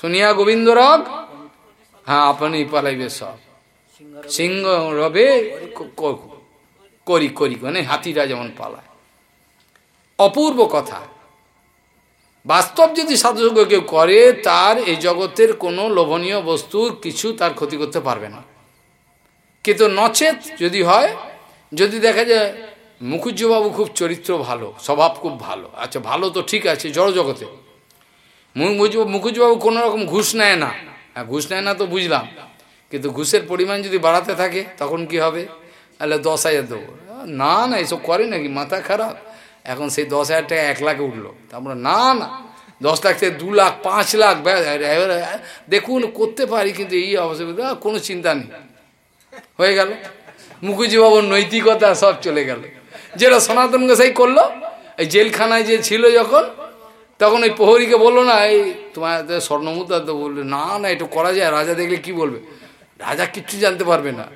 Speaker 1: শুনিয়া গোবিন্দ রগ হ্যাঁ আপনি পালাইবে সব। সিংহ রবে করি করি মানে হাতিরা যেমন পালায়। অপূর্ব কথা। বাস্তব যদি সাধুযোগ্য কেউ করে, তার এই জগতের কোনো লোভনীয় বস্তুর কিছু তার ক্ষতি করতে পারবে না। কিন্তু নচেত যদি হয়, যদি দেখা যায় মুখুজ্জবাবু খুব চরিত্র ভালো, স্বভাব খুব ভালো আচ্ছা ভালো তো ঠিক আছে জড় জগতে মুখুজ্জবাবু কোনো রকম ঘুষ নেয় না। হ্যাঁ ঘুষ নেয় না তো বুঝলাম। কিন্তু ঘুষের পরিমাণ যদি বাড়াতে থাকে, তখন কি হবে? তাহলে দশ হাজার দেবো। না না, এসব করে নাকি, মাথা খারাপ। এখন সেই দশ হাজার টাকা এক লাখে উঠল। তারপরে না না, দশ লাখ থেকে দু লাখ, পাঁচ লাখ দেখুন, করতে পারি, কিন্তু এই অবস্থা কোনো চিন্তা নেই। হয়ে গেল। মুখুজ্জিবাবুর নৈতিকতা সব চলে গেল। যেটা সনাতন গোসাই করল, এই জেলখানায় যে ছিল যখন, তখন ওই প্রহরীকে বলল না, এই, তোমার স্বর্ণমুদ্রা তো বলল, না না এটা করা যায়, রাজা দেখলে কি বলবে? রাজা কিচ্ছু জানতে পারবে না।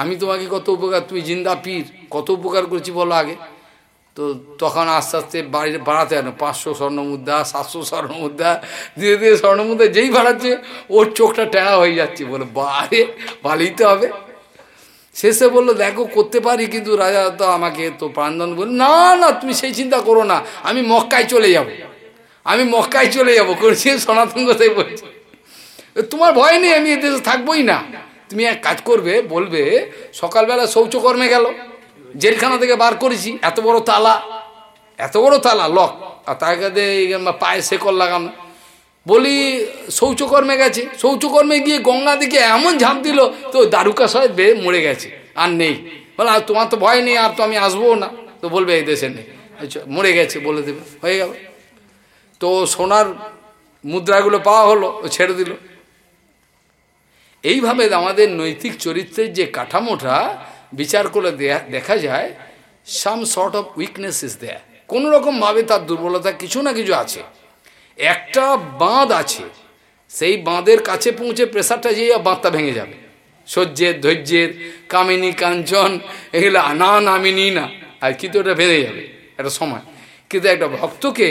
Speaker 1: আমি তোমাকে কত উপকার, তুমি জিন্দা পীর, কত উপকার করেছি বলো আগে। তো তখন আস্তে আস্তে বাড়ি বাড়াতে আনো পাঁচশো স্বর্ণমুদ্রা সাতশো স্বর্ণমুদ্রা ধীরে ধীরে স্বর্ণমুদ্রা যেই বাড়াচ্ছে ওর চোখটা টেনা হয়ে যাচ্ছে। বলে, বারে পালিতে হবে। শেষে বলল, দেখো, করতে পারি, কিন্তু রাজা তো আমাকে তো প্রাণদন বল না না, তুমি সেই চিন্তা করো না। আমি মক্কায় চলে যাব। আমি মক্কায় চলে যাব। করছি, সনাতন কথাই বলছি। তোমার ভয় নেই, আমি এদেশে থাকবোই না। তুমি এক কাজ করবে, বলবে, সকালবেলা শৌচকর্মে গেল। জেলখানা থেকে বার করেছি। এত বড় তালা, এত বড় তালা লক আর তার কাছে পায়ে শেকল লাগানো বলি, শৌচকর্মে গেছে। শৌচকর্মে গিয়ে গঙ্গা দিকে এমন ঝাঁপ দিল তো দারুকা সহ বে মরে গেছে। আর নেই। বলে, আর তোমার তো ভয় নেই, আর তো আমি আসব না। তো বলবে, এই দেশে নেই। আচ্ছা মরে গেছে বলে দেবে। হয়ে গেল। তো সোনার মুদ্রাগুলো পাওয়া হলো ছেড়ে দিল। এইভাবে আমাদের নৈতিক চরিত্রের যে কাঠামোটা বিচার করে দেখা যায় some sort of weakness is দেয় কোনো রকমভাবে তার দুর্বলতা কিছু না কিছু আছে। একটা বাঁধ আছে, সেই বাঁধের কাছে পৌঁছে প্রেশারটা যেয়ে বাঁধটা ভেঙে যাবে। সহ্যের, ধৈর্যের, কামিনী, কাঞ্চন, এগুলো, না নামিনি না। আর কিন্তু ওটা ভেঙে যাবে, একটা সময়। কিন্তু একটা ভক্তকে,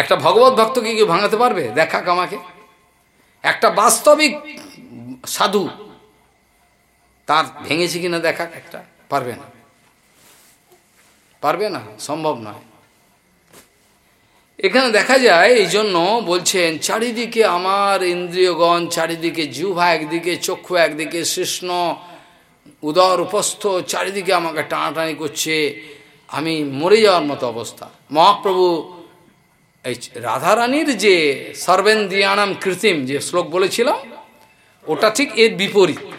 Speaker 1: একটা ভগবত ভক্তকে কি ভাঙাতে পারবে? দেখা আমাকে একটা বাস্তবিক সাধু তার ভেঙেছে কিনা দেখা একটা পারবে না। পারবে না, সম্ভব নয়। এখানে দেখা যায়, এই জন্য বলছেন, চারিদিকে আমার ইন্দ্রিয়গণ, চারিদিকে জিহ্বা একদিকে চক্ষু, একদিকে কৃষ্ণ উদর, উপস্থ, চারিদিকে আমাকে টানাটানি করছে। আমি মরে যাওয়ার মতো অবস্থা। মহাপ্রভু, এই রাধারানীর যে সর্বেন্দ্রিয়ানাম কৃত্রিম যে শ্লোক বলেছিলাম, ওটা ঠিক এর বিপরীত।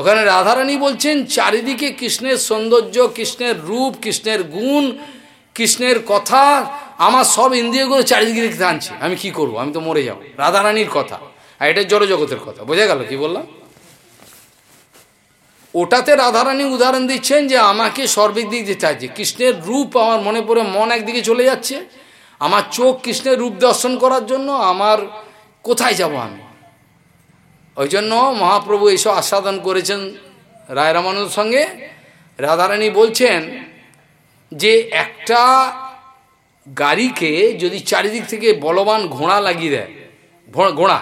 Speaker 1: ওখানে রাধারানী বলছেন, চারিদিকে কৃষ্ণের সৌন্দর্য, কৃষ্ণের রূপ, কৃষ্ণের গুণ, কৃষ্ণের কথা, আমার সব ইন্দ্রিয়গুলো চারিদিকে দেখতে আনছে আমি কি করব? আমি তো মরে যাব। রাধারানীর কথা। আর এটা জড় জগতের কথা। বোঝা গেল কি বললাম? ওটাতে রাধারানী উদাহরণ দিচ্ছেন যে, আমাকে সর্বিক দিক দিতে আছে কৃষ্ণের রূপ আমার মনে পড়ে, মন একদিকে চলে যাচ্ছে। আমার চোখ কৃষ্ণের রূপ দর্শন করার জন্য আমার কোথায় যাব আমি? ওই জন্য মহাপ্রভু এসব আস্বাদন করেছেন রায় রামানুর সঙ্গে। রাধারানী বলছেন যে একটা গাড়িকে যদি চারিদিক থেকে বলবান ঘোড়া লাগিয়ে দেয় ঘোড়া,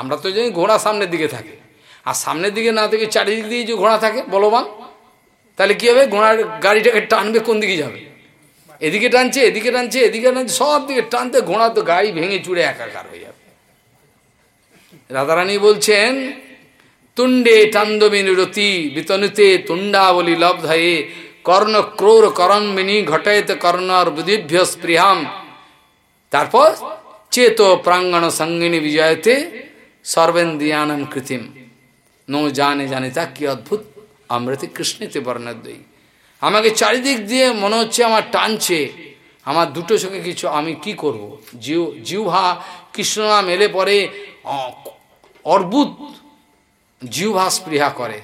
Speaker 1: আমরা তো জানি ঘোড়া সামনের দিকে থাকে। আর সামনের দিকে না থেকে চারিদিক দিয়ে যে ঘোড়া থাকে বলবান, তাহলে কী হবে? ঘোড়ার গাড়িটাকে টানবে, কোন দিকে যাবে? এদিকে টানছে এদিকে টানছে এদিকে টানছে, সব দিকে টানতে ঘোড়া তো গাড়ি ভেঙে চুড়ে একাকার হয়ে যাবে। রাধারানী বলছেন, তুণ্ডে টান্দবিনিরতি বিতনুতে তুণ্ডাবলী লব্ধয়ে কর্ণ ক্রোর করণবিনী ঘটায়ত কর্ণর বুদ্ধিভ্য স্পৃহাম। তারপর চেত প্রাঙ্গণ সঙ্গিনী বিজয়তে সর্বেন্দ্রিয়ানম কৃতিম। নো জানে জানে তা কি অদ্ভুত, অমৃতি কৃষ্ণেতে বর্ণদ্বয়ী। আমাকে চারিদিক দিয়ে মনে হচ্ছে আমার টানছে, আমার দুটো চোখে কিছু, আমি কি করব? জিউ জিউহা কৃষ্ণ নাম এলে পরে অর্বুদ জিউভা স্পৃহা করে।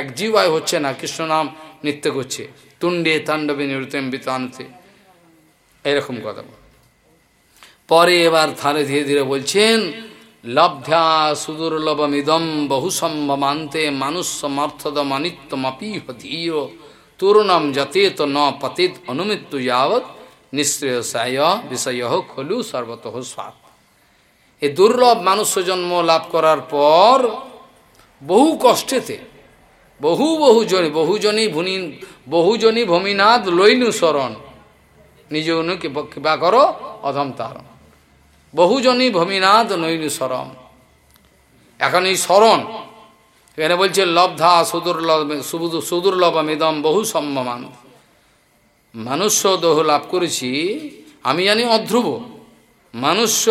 Speaker 1: এক জিউভাই হচ্ছে না, কৃষ্ণ নাম নৃত্য করছে। তুণ্ডে তাণ্ডবে নিরুতেম বিতানতে। এরকম কথা পরে এবার থারে ধীরে ধীরে বলছেন লব্ধ্যা সুদুর্লভমিদম বহু সম্ভমান্তে মানুষ সমর্থদমানিত্যমপীহ ধীর। তরুণম যতেত ন পতিত অনুমিত্য যাবৎ নিঃশ্রেয়সায় বিষয় খলু সর্বত স্বাদ এই দুর্লভ মানুষ্য জন্ম লাভ করার পর বহু কষ্টেতে, বহু বহু জনি বহুজনী ভূনি বহুজনী ভূমিনাথ লইনু শরণ। নিজ কিবা করো, অধম তারণ। বহুজনী ভূমিনাথ নৈনু শরণ। এখন এই শরণ, এখানে বলছে লব্ধা সুদুর্লভ সুদুর্লভ মেদম বহু সম্মান মানুষ্য দেহ লাভ করেছি, আমি জানি অধ্রুব। মানুষ্য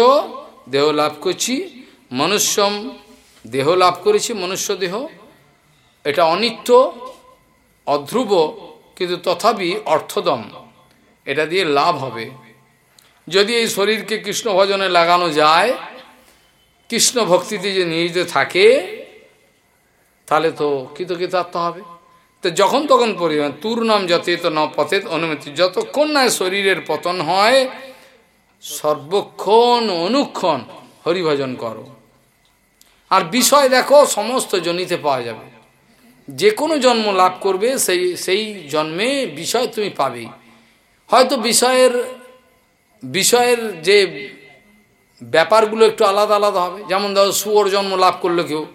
Speaker 1: দেহ লাভ করছি, মনুষ্যম দেহ লাভ করেছি, মনুষ্য দেহ। এটা অনিত্য, অধ্রুব, কিন্তু তথাপি অর্থদম। এটা দিয়ে লাভ হবে। যদি এই শরীরকে কৃষ্ণ ভজনে লাগানো যায়, কৃষ্ণ ভক্তিতে যে নিয়োজিত থাকে, তাহলে তো কৃতকৃতার্থ হবে। তো যখন তখন পরিমাণ তুর নাম যথেত ন পথেত অনুমতি, যতক্ষণ না শরীরের পতন হয় সর্বক্ষণ অনুক্ষণ হরিভজন করো। আর বিষয় দেখো, সমস্ত জনিতে পাওয়া যাবে। যে কোনো জন্ম লাভ করবে, সেই সেই জন্মে বিষয় তুমি পাবেই। হয়তো বিষয়ের বিষয়ের যে ব্যাপারগুলো একটু আলাদা আলাদা হবে। যেমন ধরো শুয়োর জন্ম লাভ করল কেউ,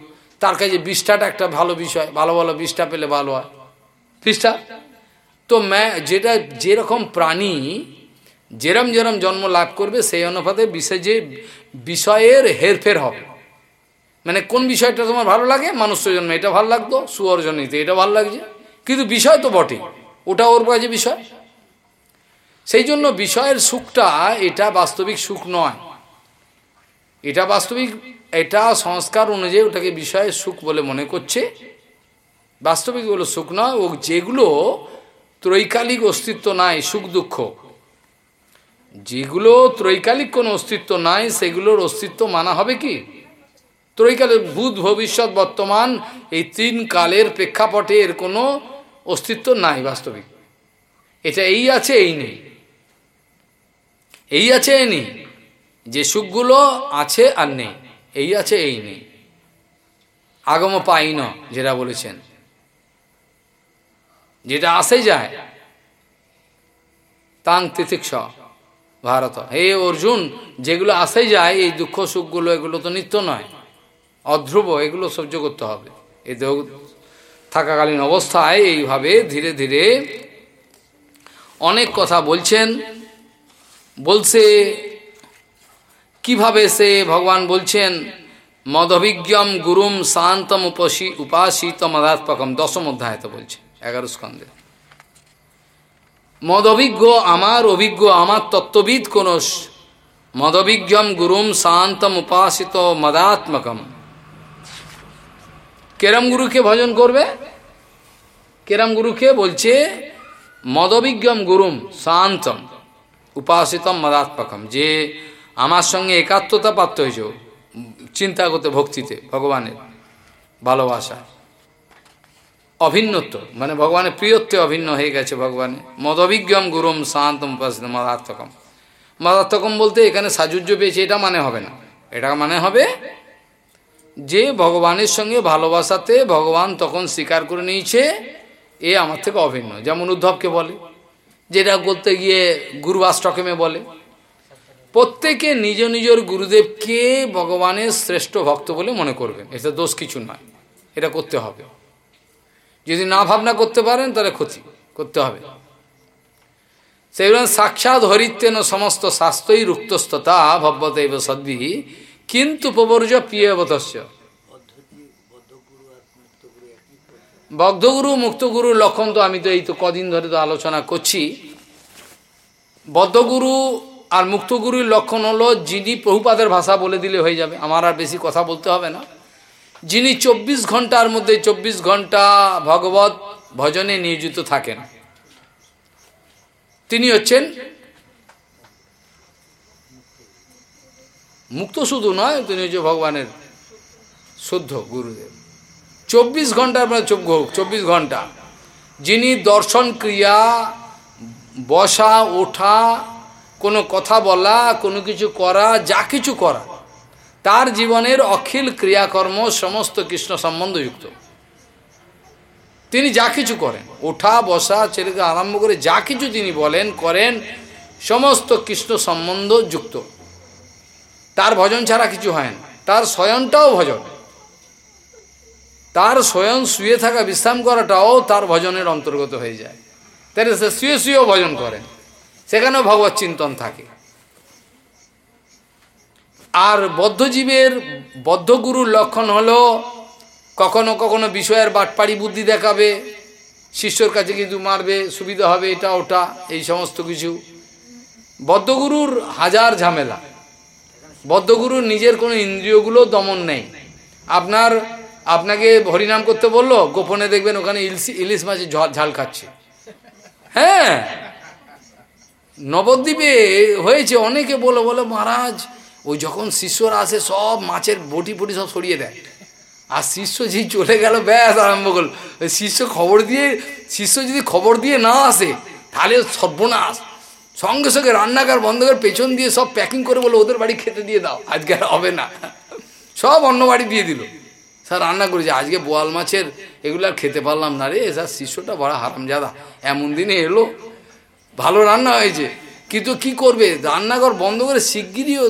Speaker 1: তার কাছে বিষ্ঠাটা একটা ভালো বিষয়, ভালো ভালো বিষ্ঠা পেলে ভালো হয়। বিষ্ঠা? তো ম্যা, যেটা যেরকম প্রাণী যেরম যেরম জন্ম লাভ করবে, সেই অনুপাতে বিষয় যে বিষয়ের হেরফের হবে। মানে কোন বিষয়টা তোমার ভালো লাগে? মানুষ জন্ম এটা ভালো লাগতো সুয়ার জন্মিতে এটা ভালো লাগছে। কিন্তু বিষয় তো বটে, ওটা ওর কাছে বিষয়। সেই জন্য বিষয়ের সুখটা এটা বাস্তবিক সুখ নয়। এটা বাস্তবিক, এটা সংস্কার অনুযায়ী ওটাকে বিষয়ের সুখ বলে মনে করছে। বাস্তবিক হলো সুখ নয়, ও যেগুলো ত্রৈকালিক অস্তিত্ব নাই, সুখ দুঃখ। যেগুলো ত্রৈকালিক কোনো অস্তিত্ব নাই, সেগুলোর অস্তিত্ব মানা হবে কি? ত্রৈকালের ভূত ভবিষ্যৎ, বর্তমান, এই তিন কালের প্রেক্ষাপটে এর কোনো অস্তিত্ব নাই বাস্তবিক। এটা এই আছে, এই নেই। এই আছে, এই নেই। যে সুখগুলো আছে আর নেই, এই আছে, এই নেই। আগম পাই ন যেটা বলেছেন। যেটা আসে যায়, তাং তিতিক্ষ। ভারত। হে অর্জুন, যেগুলো আসে যায়, এই দুঃখ সুখগুলো, এগুলো তো নিত্য নয়। অধ্রুব, এগুলো সহ্য করতে হবে। এই দেহ থাকাকালীন অবস্থায় এইভাবে ধীরে ধীরে অনেক কথা বলছেন। বলছে, কীভাবে সে ভগবান বলছেন, মদভিজ্ঞম গুরুম শান্তম উপসী উপাসিত মদাত্মকম দশম অধ্যায় তো বলছে, এগারো স্কন্ধে। মদভিজ্ঞ, আমার অভিজ্ঞ, আমার তত্ত্ববিদ কোন মদভিজ্ঞম গুরুম শান্তম উপাসিত মদাত্মকম। কেরম গুরুকে ভজন করবে? কেরম গুরুকে বলছে মদবিজ্ঞম গুরুম শান্তম উপাসিতম মদাত্মকম, যে আমার সঙ্গে একাত্মতা প্রাপ্ত হয়েছে, চিন্তা করতে, ভক্তিতে, ভগবানের ভালোবাসা অভিন্নত্ব মানে ভগবানের প্রিয়ত্বে অভিন্ন হয়ে গেছে ভগবানের মদবিজ্ঞম গুরুম শান্তম উপাসিত মদাত্মকম বলতে এখানে সাজুর্য পেয়েছে, এটা মানে হবে না। এটা মানে হবে যে ভগবানের সঙ্গে ভালোবাসাতে ভগবান তখন স্বীকার করে নিয়েছে, এ আমার থেকে অভিন্ন। যেমন উদ্ধবকে বলে, যেটা করতে গিয়ে গুরুবাষ্টকমে বলে, প্রত্যেকে নিজ নিজের গুরুদেবকে ভগবানের শ্রেষ্ঠ ভক্ত বলে মনে করবেন। এটা দোষ কিছু নয়। এটা করতে হবে। যদি না ভাবনা করতে পারেন, তাহলে ক্ষতি করতে হবে। সেগুলো সাক্ষাৎ হরিত্বেন সমস্ত শাস্ত্রই রুক্তস্ততা ভব্যতৈব সদ্ভি কিন্তু প্রবর্জ প্রিয়বতস্য বদ্ধগুরু মুক্তগুরুর লক্ষণ তো আমি তো এই তো কদিন ধরে তো আলোচনা করছি। বদ্ধগুরু আর মুক্তগুরুর লক্ষণ হলো, যিনি প্রভুপাদের ভাষা বলে দিলে হয়ে যাবে। আমার আর বেশি কথা বলতে হবে না। যিনি চব্বিশ ঘণ্টার মধ্যে চব্বিশ ঘণ্টা ভগবত ভজনে নিয়োজিত থাকেন, তিনি হচ্ছেন মুক্ত শুধু নয়, তিনি হচ্ছে ভগবানের শুদ্ধ গুরুদেব। চব্বিশ মধ্যে মানে চব্বিশ ঘণ্টা। যিনি দর্শন ক্রিয়া, বসা, ওঠা, কোনো কথা বলা, কোনো কিছু করা, যা কিছু করা তার জীবনের অখিল ক্রিয়াকর্ম সমস্ত কৃষ্ণ সম্বন্ধযুক্ত। তিনি যা কিছু করেন, ওঠা, বসা ছেলেকে আরম্ভ করে যা কিছু তিনি বলেন, করেন, সমস্ত কৃষ্ণ সম্বন্ধ যুক্ত তার ভজন ছাড়া কিছু হয় না। তার স্বয়নটাও ভজন। তার স্বয়ং শুয়ে থাকা বিশ্রাম করাটাও তার ভজনের অন্তর্গত হয়ে যায়। তাই সে শুয়ে শুয়েও ভজন করেন। সেখানেও ভগবত চিন্তন থাকে। আর বদ্ধজীবের বদ্ধগুরুর লক্ষণ হলো কখনো কখনো বিষয়ের বাটপাড়ি বুদ্ধি দেখাবে, শিষ্যর কাছে কিন্তু মারবে, সুবিধা হবে এটা ওটা, এই সমস্ত কিছু। বদ্ধগুরুর হাজার ঝামেলা। বদ্ধগুরুর নিজের কোনো ইন্দ্রিয়গুলো দমন নেই। আপনার, আপনাকে হরিনাম করতে বলল, গোপনে দেখবেন ওখানে ইলিশ ইলিশ মাছের ঝাল খাচ্ছে। হ্যাঁ নবদ্বীপে হয়েছে, অনেকে বলো বলো, মহারাজ ওই যখন শিষ্যরা আসে, সব মাছের বটি ফটি সব সরিয়ে দেয়। আর শিষ্য যে চলে গেল, ব্যাস আরম্ভ করল। শিষ্য খবর দিয়ে, শিষ্য যদি খবর দিয়ে না আসে, তাহলে সর্বনাশ। সঙ্গে সঙ্গে রান্নাঘর বন্ধ করে পেছন দিয়ে সব প্যাকিং করে বলে, ওদের বাড়ি খেতে দিয়ে দাও, আজকে আর হবে না। সব অন্য বাড়ি দিয়ে দিল। স্যার রান্না করেছে, আজকে বোয়াল মাছের, এগুলো আর খেতে পারলাম না রে, স্যার শিষ্যটা বড় হারামজাদা। এমন দিনে এলো, ভালো রান্না হয়েছে। কিন্তু কি করবে? রান্নাঘর বন্ধ করে শিগগিরিও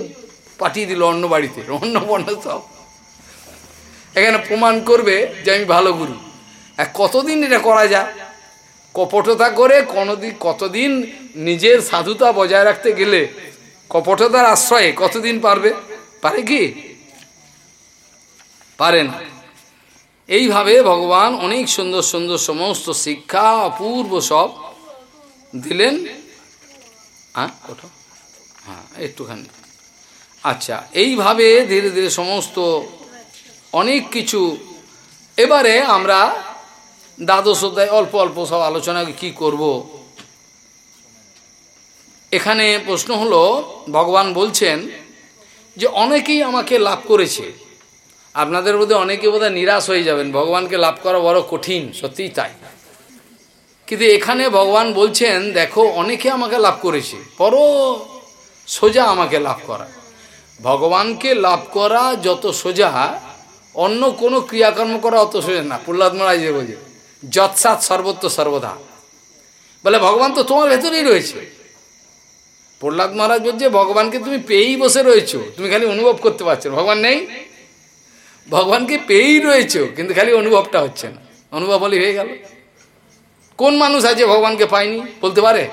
Speaker 1: পাঠিয়ে দিল অন্য বাড়িতে, অন্য বন্য সব এখানে প্রমাণ করবে যে আমি ভালো গুরু। আর কতদিন এটা করা যায়? কপটতা করে কোনোদিন, কতদিন নিজের সাধুতা বজায় রাখতে গেলে কপটতার আশ্রয়ে কতদিন পারবে? পারে কি? পারে না। এইভাবে ভগবান অনেক সুন্দর সুন্দর সমস্ত শিক্ষা অপূর্ব সব দিলেন। হ্যাঁ কোথাও? হ্যাঁ একটুখানি। আচ্ছা এইভাবে ধীরে ধীরে সমস্ত অনেক কিছু, এবারে আমরা দ্বাদশ অধ্যায় অল্প অল্প সব আলোচনা কি করব। এখানে প্রশ্ন হলো, ভগবান বলছেন যে অনেকেই আমাকে লাভ করেছে। আপনাদের মধ্যে অনেকে বোধহয় নিরাশ হয়ে যাবেন, ভগবানকে লাভ করা বড় কঠিন, সত্যিই তাই। কিন্তু এখানে ভগবান বলছেন, দেখো, অনেকে আমাকে লাভ করেছে বড় সোজা আমাকে লাভ করা। ভগবানকে লাভ করা যত সোজা, অন্য কোনো ক্রিয়াকর্ম করা অত সোজা না। প্রহ্লাদ মহারাজ যে বোঝে যৎসাৎ সর্বত্র সর্বদা। বলে, ভগবান তো তোমার ভেতরেই রয়েছে। প্রহ্লাদ মহারাজ বলছে, ভগবানকে তুমি পেয়েই বসে রয়েছো, তুমি খালি অনুভব করতে পারছ ভগবান নেই? ভগবানকে পেয়েই রয়েছো, কিন্তু খালি অনুভবটা হচ্ছে না। অনুভব হলে হয়ে গেল। কোন মানুষ আছে ভগবানকে পায়নি? বলতে পারে?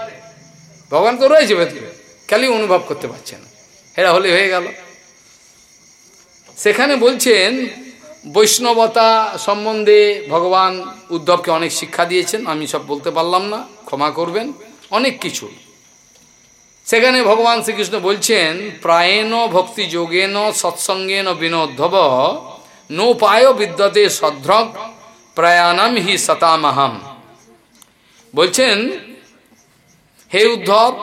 Speaker 1: ভগবান তো রয়েছে ভেতরে, খালি অনুভব করতে পারছে না। এরা হলে হয়ে গেল। সেখানে বলছেন, বৈষ্ণবতা সম্বন্ধে ভগবান উদ্ধবকে অনেক শিক্ষা দিয়েছেন, আমি সব বলতে পারলাম না, ক্ষমা করবেন, অনেক কিছু। সেখানে ভগবান শ্রীকৃষ্ণ বলছেন, প্রায়ণ ভক্তি যোগেন সৎসঙ্গেন বিনোদ্ধব, নোপায় বিদ্যতে সদ্রক প্রয়াণম হি সতামাহাম। বলছেন, হে উদ্ধব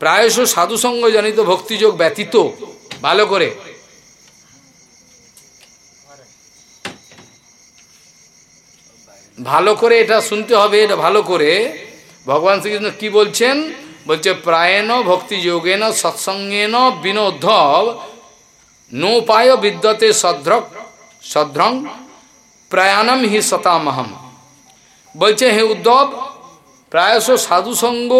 Speaker 1: প্রায়শ সাধুসঙ্গ জনিত ভক্তিযোগ ব্যতীত, ভালো করে। ভালো করে এটা শুনতে হবে, এটা ভালো করে। ভগবান শ্রীকৃষ্ণ কি বলছেন? বলছে, প্রায়ণ ভক্তি যোগেন সৎসঙ্গেন বিনোদ্ধব, নোপায় বিদ্যতে সদ্রক, সদ্রং প্রয়াণম হি সতামহম। বলছে, হে উদ্ধব, প্রায়শ সাধুসঙ্গ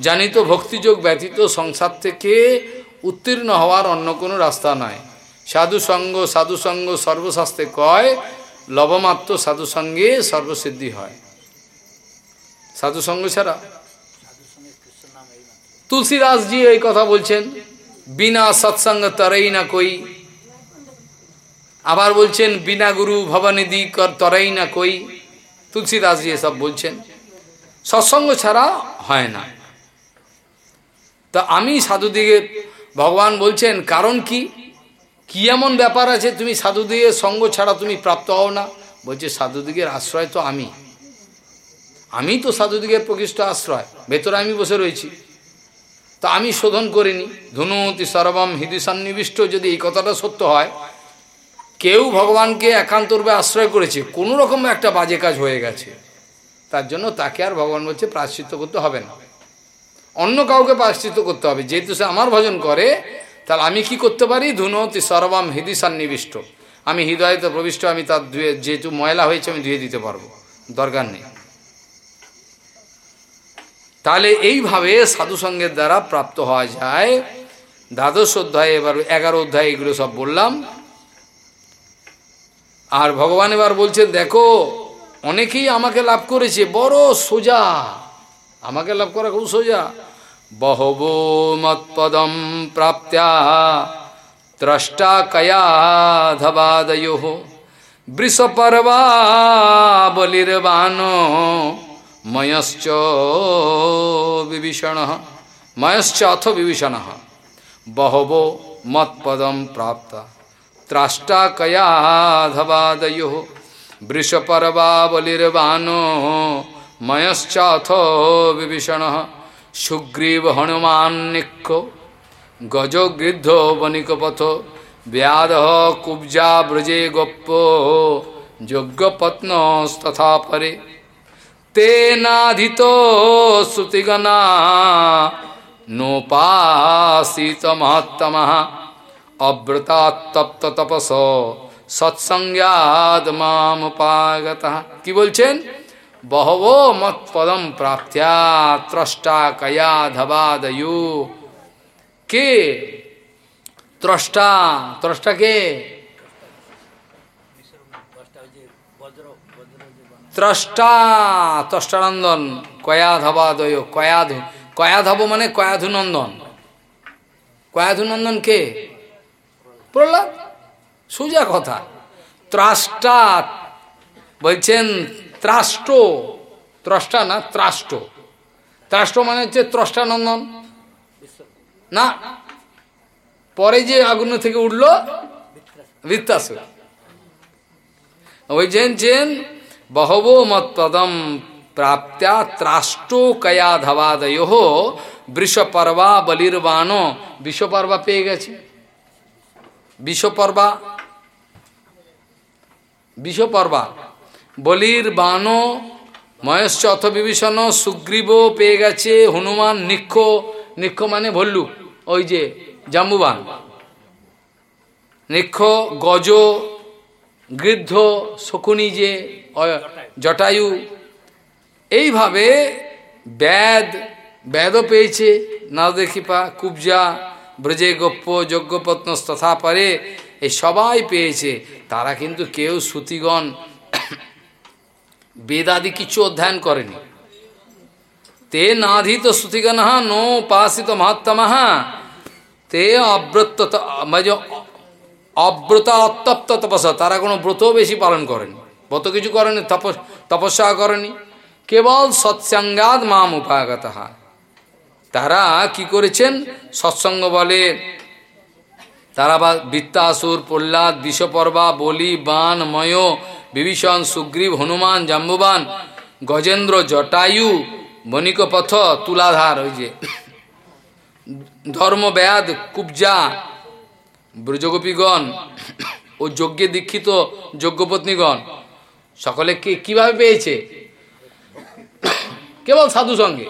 Speaker 1: জানিত ভক্তিযোগ ব্যতীত সংসার থেকে উত্তীর্ণ হওয়ার অন্য কোনো রাস্তা নয় সাধুসঙ্গ সাধুসঙ্গ সর্বশাস্ত্রে কয়, লবমাত্র সাধুসঙ্গে সর্বসিদ্ধি হয়। সাধুসঙ্গ ছাড়া? তুলসীদাসজি এই কথা বলছেন, বিনা সৎসঙ্গ তরই না কই। আবার বলছেন, বিনা গুরু ভবনিধি কর তরই না কই। তুলসীদাসজি এসব বলছেন। সৎসঙ্গ ছাড়া হয় না। তা আমি সাধুদিকে ভগবান বলছেন, কারণ কি? কি এমন ব্যাপার আছে? তুমি সাধুদিগের সঙ্গ ছাড়া তুমি প্রাপ্ত হও না। বলছে, সাধুদিগের আশ্রয় তো আমি। আমি তো সাধুদিগের প্রকৃষ্ট আশ্রয়। ভেতরে আমি বসে রয়েছি। তা আমি শোধন করিনি। ধনুতি সর্বম হৃদি সন্নিবিষ্ট যদি এই কথাটা সত্য হয়, কেউ ভগবানকে একান্তরূপে আশ্রয় করেছে, কোনো রকম একটা বাজে কাজ হয়ে গেছে। তার জন্য তাকে আর ভগবান বলছে প্রাশ্চিত করতে হবে না। অন্য কাউকে প্রাশ্চিত্য করতে হবে। যেহেতু সে আমার ভজন করে, তাহলে আমি কি করতে পারি? ধুনতি সর্বম হৃদি সন্নিবিষ্ট। আমি হৃদয়তে প্রবিষ্ট, আমি তার ধুয়ে যেহেতু ময়লা হয়েছে, আমি ধুয়ে দিতে পারব। দরকার নেই। তাহলে এইভাবে সাধুসঙ্গের দ্বারা প্রাপ্ত হওয়া যায়। দ্বাদশ অধ্যায়, এবার এগারো অধ্যায়, এগুলো সব বললাম। আর ভগবান এবার বলছেন, দেখো, অনেকেই আমাকে লাভ করেছে, বড় সোজা। আমাকে লাভ করা খুব সোজা। বহব মৎপদম প্রাপ্ত্যা ত্রষ্টা কয়াধবাদয় বৃষপর্বা বলির্বাণ ময়শ্চ বিভীষণ ময়শ্চ অথ বিভীষণ বহব মৎপদম প্রাপ্ত ত্রাষ্টা কয়াধবাদয় বৃষপর্বা বলির্বাণ ময়শ্চাথ বিভীষণ সুগ্রীব হনুমান নিক্ষ গজগৃদ্ধ বণিকপথ ব্যাধ কুব্জা ব্রজে গোপ্য যজ্ঞপত্নস্তথা পরে তেনাধিত শ্রুতিগণা নোপাসিত মহত্তম অব্রতাত্তপ্ত তপস সৎসংজ্ঞাদ মামুপাগত কি বলছেন বহব মৎপদম প্রাপ্ত্যা ত্রষ্টা কয়া ধবাদয়ু কে ত্রষ্টা ত্রষ্টা কে ত্রষ্টা ত্রষ্টানন্দন কয়াধবাদয় কয়াধু কয়াধব মানে কয়াধুনন্দন। কয়াধুনন্দন কে? প্রহ্লাদ? সোজা কথা। ত্রাষ্টা। বলছেন ত্রাষ্ট ত্রষ্টা না ত্রাষ্ট ত্রাষ্ট মানে হচ্ছে ত্রষ্টানন্দন। না, পরে যে আগুন থেকে উঠল, বৃত্তাসুর। ওই যেন চেন বহব মৎপদম প্রাপ্ত্যা ত্রাষ্ট কয়া ধবাদয় বৃষপর্বা বলির্বাণ। বিশ্বপর্বা পেয়ে গেছে। বিশ্বপর্বা বিশ্বপর্বা বলির বাণ মহেশ্চ অথ বিভীষণ, সুগ্রীব পেয়ে গেছে হনুমান নিক্ষ। নিক্ষ মানে ভল্লুক, ওই যে জাম্বুবান। নিক্ষ, গজ, গৃদ্ধ, শকুনি যে জটায়ু। এইভাবে ব্যাদ ব্যাদও পেয়েছে। নারদের কৃপা, কুবজা, ব্রজে গোপ্য যজ্ঞপত্ন তথা পারে এই সবাই পেয়েছে। তারা কিন্তু কেউ শ্রুতিগণ বেদাদি কিছু অধ্যয়ন করেনি। তে নাধিত শ্রুতিগণ নো পাশিত মহাত্তমঃ তে অব্রত অব্রত অতপ্ত তপস্যা, তারা কোনো ব্রত বেশি পালন করেনি। ব্রত কিছু করেনি তপস্যা করেনি। কেবল সৎসঙ্গাদ মাম উপাগত। তারা কি করেছেন? সৎসঙ্গ বলে তারা বা বৃত্তাসুর প্রহ্লাদ বিষপর্বা বলি, বান, ময়, বিভীষণ, সুগ্রীব, হনুমান, জাম্বুবান, গজেন্দ্র, জটায়ু, বণিকপথ, তুলাধার, ওই যে। ধর্মব্যাদ, কুবজা, ব্রজগোপীগণ ও যজ্ঞে দীক্ষিত যজ্ঞপত্নীগণ। সকলে কে কীভাবে পেয়েছে? কেবল সাধু সঙ্গে।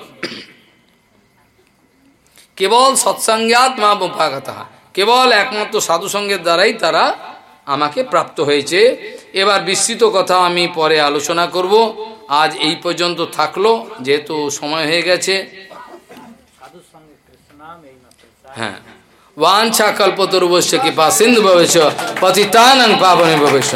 Speaker 1: কেবল সৎসঙ্গাত মা বোপাগত কেবল একমাত্র সাধু সঙ্গের দ্বারাই তারা আমাকে প্রাপ্ত হয়েছে এবার বিস্তৃত কথা আমি পরে আলোচনা করব আজ এই পর্যন্ত থাকলো যেহেতু সময় হয়ে গেছে হ্যাঁ वाछा कल्पतरुवश्य कृपा सिंधु भविष्य पतितानंग पावन भविष्य